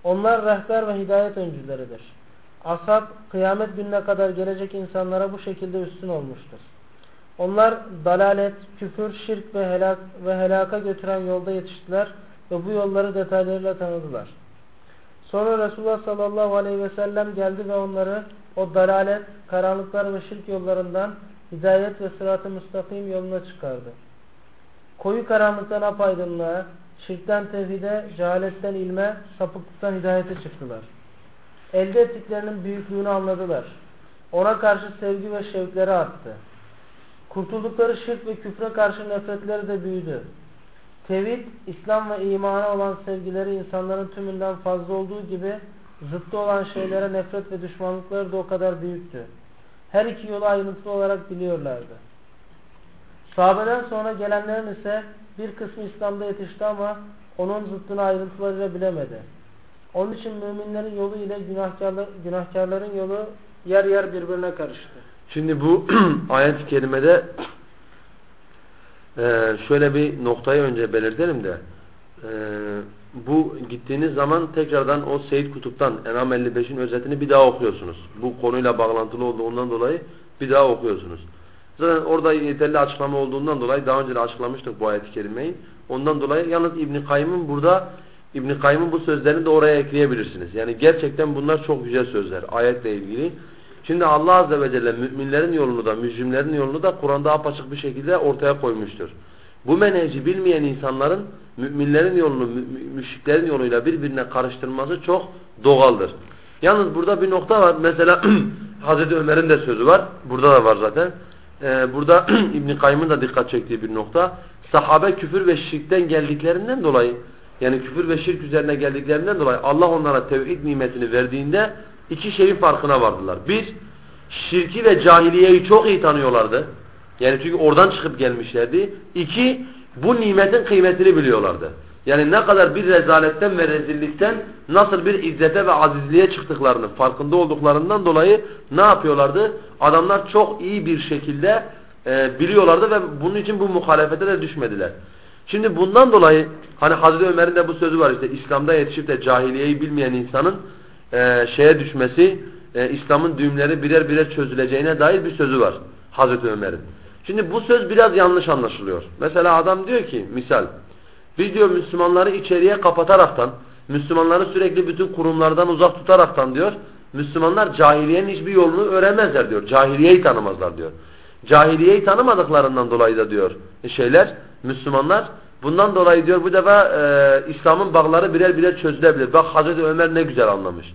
Onlar rehber ve hidayet öncüleridir. Ashab kıyamet gününe kadar gelecek insanlara bu şekilde üstün olmuştur. Onlar dalalet, küfür, şirk ve helak ve helaka götüren yolda yetiştiler ve bu yolları detaylarıyla tanıdılar. Sonra Resulullah sallallahu aleyhi ve sellem geldi ve onları o dalalet, karanlıklar ve şirk yollarından hidayet ve sırat-ı müstakim yoluna çıkardı. Koyu karanlıktan apaydınlığa, şirkten tevhide, cehaletten ilme, sapıklıktan hidayete çıktılar. Elde ettiklerinin büyüklüğünü anladılar. Ona karşı sevgi ve şevkleri arttı. Kurtuldukları şirk ve küfre karşı nefretleri de büyüdü. Tevhid, İslam ve imana olan sevgileri insanların tümünden fazla olduğu gibi zıttı olan şeylere nefret ve düşmanlıkları da o kadar büyüktü. Her iki yolu ayrıntılı olarak biliyorlardı. Sahabeden sonra gelenlerin ise bir kısmı İslam'da yetişti ama onun zıttını ayrıntılarıyla bilemedi. Onun için müminlerin yolu ile günahkarlar, günahkarların yolu yer yer birbirine karıştı. Şimdi bu [clears throat] ayet-i kerimede e, şöyle bir noktayı önce belirtelim de e, bu gittiğiniz zaman tekrardan o Seyyid Kutup'tan Enam 55'in özetini bir daha okuyorsunuz. Bu konuyla bağlantılı olduğundan dolayı bir daha okuyorsunuz. Zaten orada yeterli açıklama olduğundan dolayı daha önce de açıklamıştık bu ayet-i kerimeyi. Ondan dolayı yalnız İbn Kayyım'ın burada İbn Kayyım'ın bu sözlerini de oraya ekleyebilirsiniz. Yani gerçekten bunlar çok güzel sözler ayetle ilgili. Şimdi Allah azze ve celle müminlerin yolunu da mücrimlerin yolunu da Kur'an'da apaçık bir şekilde ortaya koymuştur. Bu menheci bilmeyen insanların müminlerin yolunu müşriklerin yoluyla birbirine karıştırması çok doğaldır. Yalnız burada bir nokta var. Mesela [clears throat] Hazreti Ömer'in de sözü var. Burada da var zaten. Ee, burada [clears throat] İbn Kayyım'ın da dikkat çektiği bir nokta. Sahabe küfür ve şirkten geldiklerinden dolayı yani küfür ve şirk üzerine geldiklerinden dolayı Allah onlara tevhid nimetini verdiğinde iki şeyin farkına vardılar. Bir, şirki ve cahiliyeyi çok iyi tanıyorlardı. Yani çünkü oradan çıkıp gelmişlerdi. İki, bu nimetin kıymetini biliyorlardı. Yani ne kadar bir rezaletten ve rezillikten nasıl bir izzete ve azizliğe çıktıklarını farkında olduklarından dolayı ne yapıyorlardı? Adamlar çok iyi bir şekilde e, biliyorlardı ve bunun için bu muhalefete de düşmediler. Şimdi bundan dolayı hani Hazreti Ömer'in de bu sözü var işte İslam'da yetişip de cahiliyeyi bilmeyen insanın e, şeye düşmesi e, İslam'ın düğümleri birer birer çözüleceğine dair bir sözü var Hazreti Ömer'in. Şimdi bu söz biraz yanlış anlaşılıyor. Mesela adam diyor ki misal biz diyor Müslümanları içeriye kapataraktan Müslümanları sürekli bütün kurumlardan uzak tutaraktan diyor Müslümanlar cahiliyenin hiçbir yolunu öğrenmezler diyor. Cahiliyeyi tanımazlar diyor. Cahiliyeyi tanımadıklarından dolayı da diyor şeyler Müslümanlar bundan dolayı diyor bu defa e, İslam'ın bağları birer birer çözülebilir. Bak Hazreti Ömer ne güzel anlamış.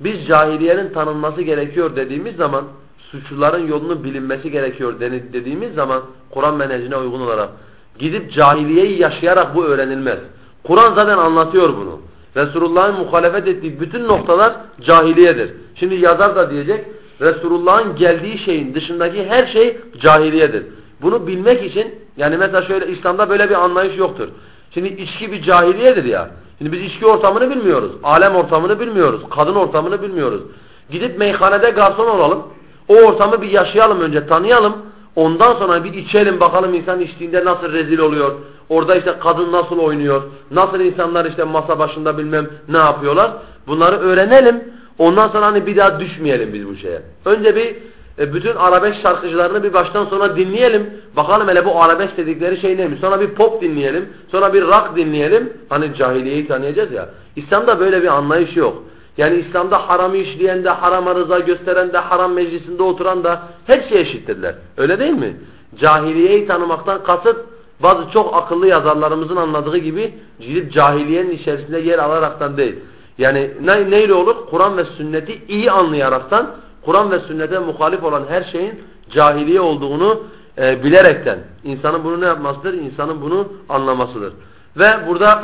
Biz cahiliyenin tanınması gerekiyor dediğimiz zaman suçluların yolunun bilinmesi gerekiyor dediğimiz zaman Kur'an menhecine uygun olarak gidip cahiliyeyi yaşayarak bu öğrenilmez. Kur'an zaten anlatıyor bunu. Resulullah'ın muhalefet ettiği bütün noktalar cahiliyedir. Şimdi yazar da diyecek Resulullah'ın geldiği şeyin dışındaki her şey cahiliyedir. Bunu bilmek için yani mesela şöyle İslam'da böyle bir anlayış yoktur. Şimdi içki bir cahiliyedir ya. Şimdi biz içki ortamını bilmiyoruz. Alem ortamını bilmiyoruz. Kadın ortamını bilmiyoruz. Gidip meyhanede garson olalım. O ortamı bir yaşayalım önce tanıyalım. Ondan sonra bir içelim bakalım insan içtiğinde nasıl rezil oluyor. Orada işte kadın nasıl oynuyor. Nasıl insanlar işte masa başında bilmem ne yapıyorlar. Bunları öğrenelim. Ondan sonra hani bir daha düşmeyelim biz bu şeye. Önce bir e, bütün arabesk şarkıcılarını bir baştan sona dinleyelim. Bakalım hele bu arabesk dedikleri şey neymiş. Sonra bir pop dinleyelim. Sonra bir rock dinleyelim. Hani cahiliyeyi tanıyacağız ya. İslam'da böyle bir anlayış yok. Yani İslam'da haramı işleyen de, harama rıza gösteren de, haram meclisinde oturan da hepsi eşittirler. Öyle değil mi? Cahiliyeyi tanımaktan kasıt bazı çok akıllı yazarlarımızın anladığı gibi gidip cahiliyenin içerisinde yer alaraktan değil. Yani ne, neyle olur? Kur'an ve sünneti iyi anlayaraktan Kur'an ve sünnete muhalif olan her şeyin cahiliye olduğunu e, bilerekten insanın bunu ne yapmasıdır? İnsanın bunu anlamasıdır. Ve burada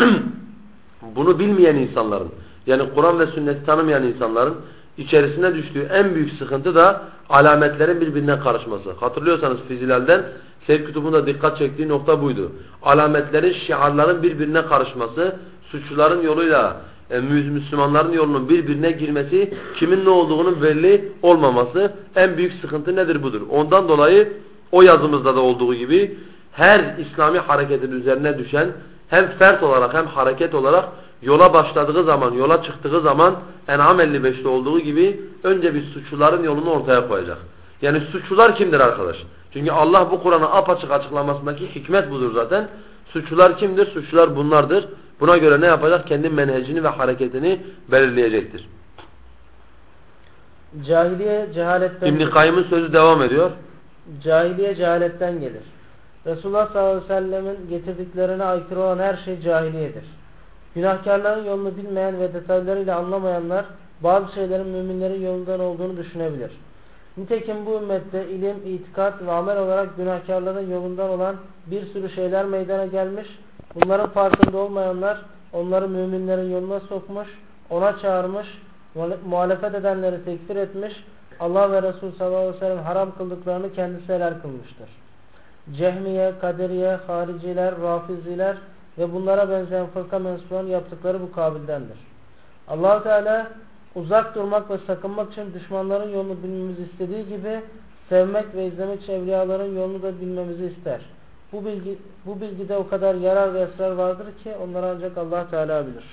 [clears throat] bunu bilmeyen insanların yani Kur'an ve sünneti tanımayan insanların içerisine düştüğü en büyük sıkıntı da alametlerin birbirine karışması. Hatırlıyorsanız Fizilal'den Seyyid Kutub'un dikkat çektiği nokta buydu. Alametlerin, şiarların birbirine karışması, suçluların yoluyla e, Müslümanların yolunun birbirine girmesi, kimin ne olduğunun belli olmaması en büyük sıkıntı nedir budur. Ondan dolayı o yazımızda da olduğu gibi her İslami hareketin üzerine düşen hem fert olarak hem hareket olarak yola başladığı zaman, yola çıktığı zaman En'am 55'te olduğu gibi önce bir suçluların yolunu ortaya koyacak. Yani suçlular kimdir arkadaş? Çünkü Allah bu Kur'an'ı apaçık açıklamasındaki hikmet budur zaten. Suçlular kimdir? Suçlular bunlardır. Buna göre ne yapacak? Kendi menhecini ve hareketini belirleyecektir. Cahiliye cehaletten İbn Kayyım'ın sözü devam ediyor. Cahiliye cehaletten gelir. Resulullah sallallahu aleyhi ve sellemin getirdiklerine aykırı olan her şey cahiliyedir. Günahkarların yolunu bilmeyen ve detaylarıyla anlamayanlar bazı şeylerin müminlerin yolundan olduğunu düşünebilir. Nitekim bu ümmette ilim, itikat ve amel olarak günahkarların yolundan olan bir sürü şeyler meydana gelmiş. Bunların farkında olmayanlar onları müminlerin yoluna sokmuş, ona çağırmış, muhalefet edenleri tekfir etmiş, Allah ve Resul sallallahu aleyhi ve sellem haram kıldıklarını kendisi helal kılmıştır. Cehmiye, Kaderiye, Hariciler, Rafiziler ve bunlara benzeyen fırka mensuplarının yaptıkları bu kabildendir. allah Teala uzak durmak ve sakınmak için düşmanların yolunu bilmemizi istediği gibi sevmek ve izlemek için evliyaların yolunu da bilmemizi ister. Bu bilgi bu bilgide o kadar yarar ve esrar vardır ki onları ancak Allah Teala bilir.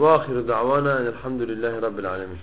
Ve ahiru da'vana elhamdülillahi rabbil alemin.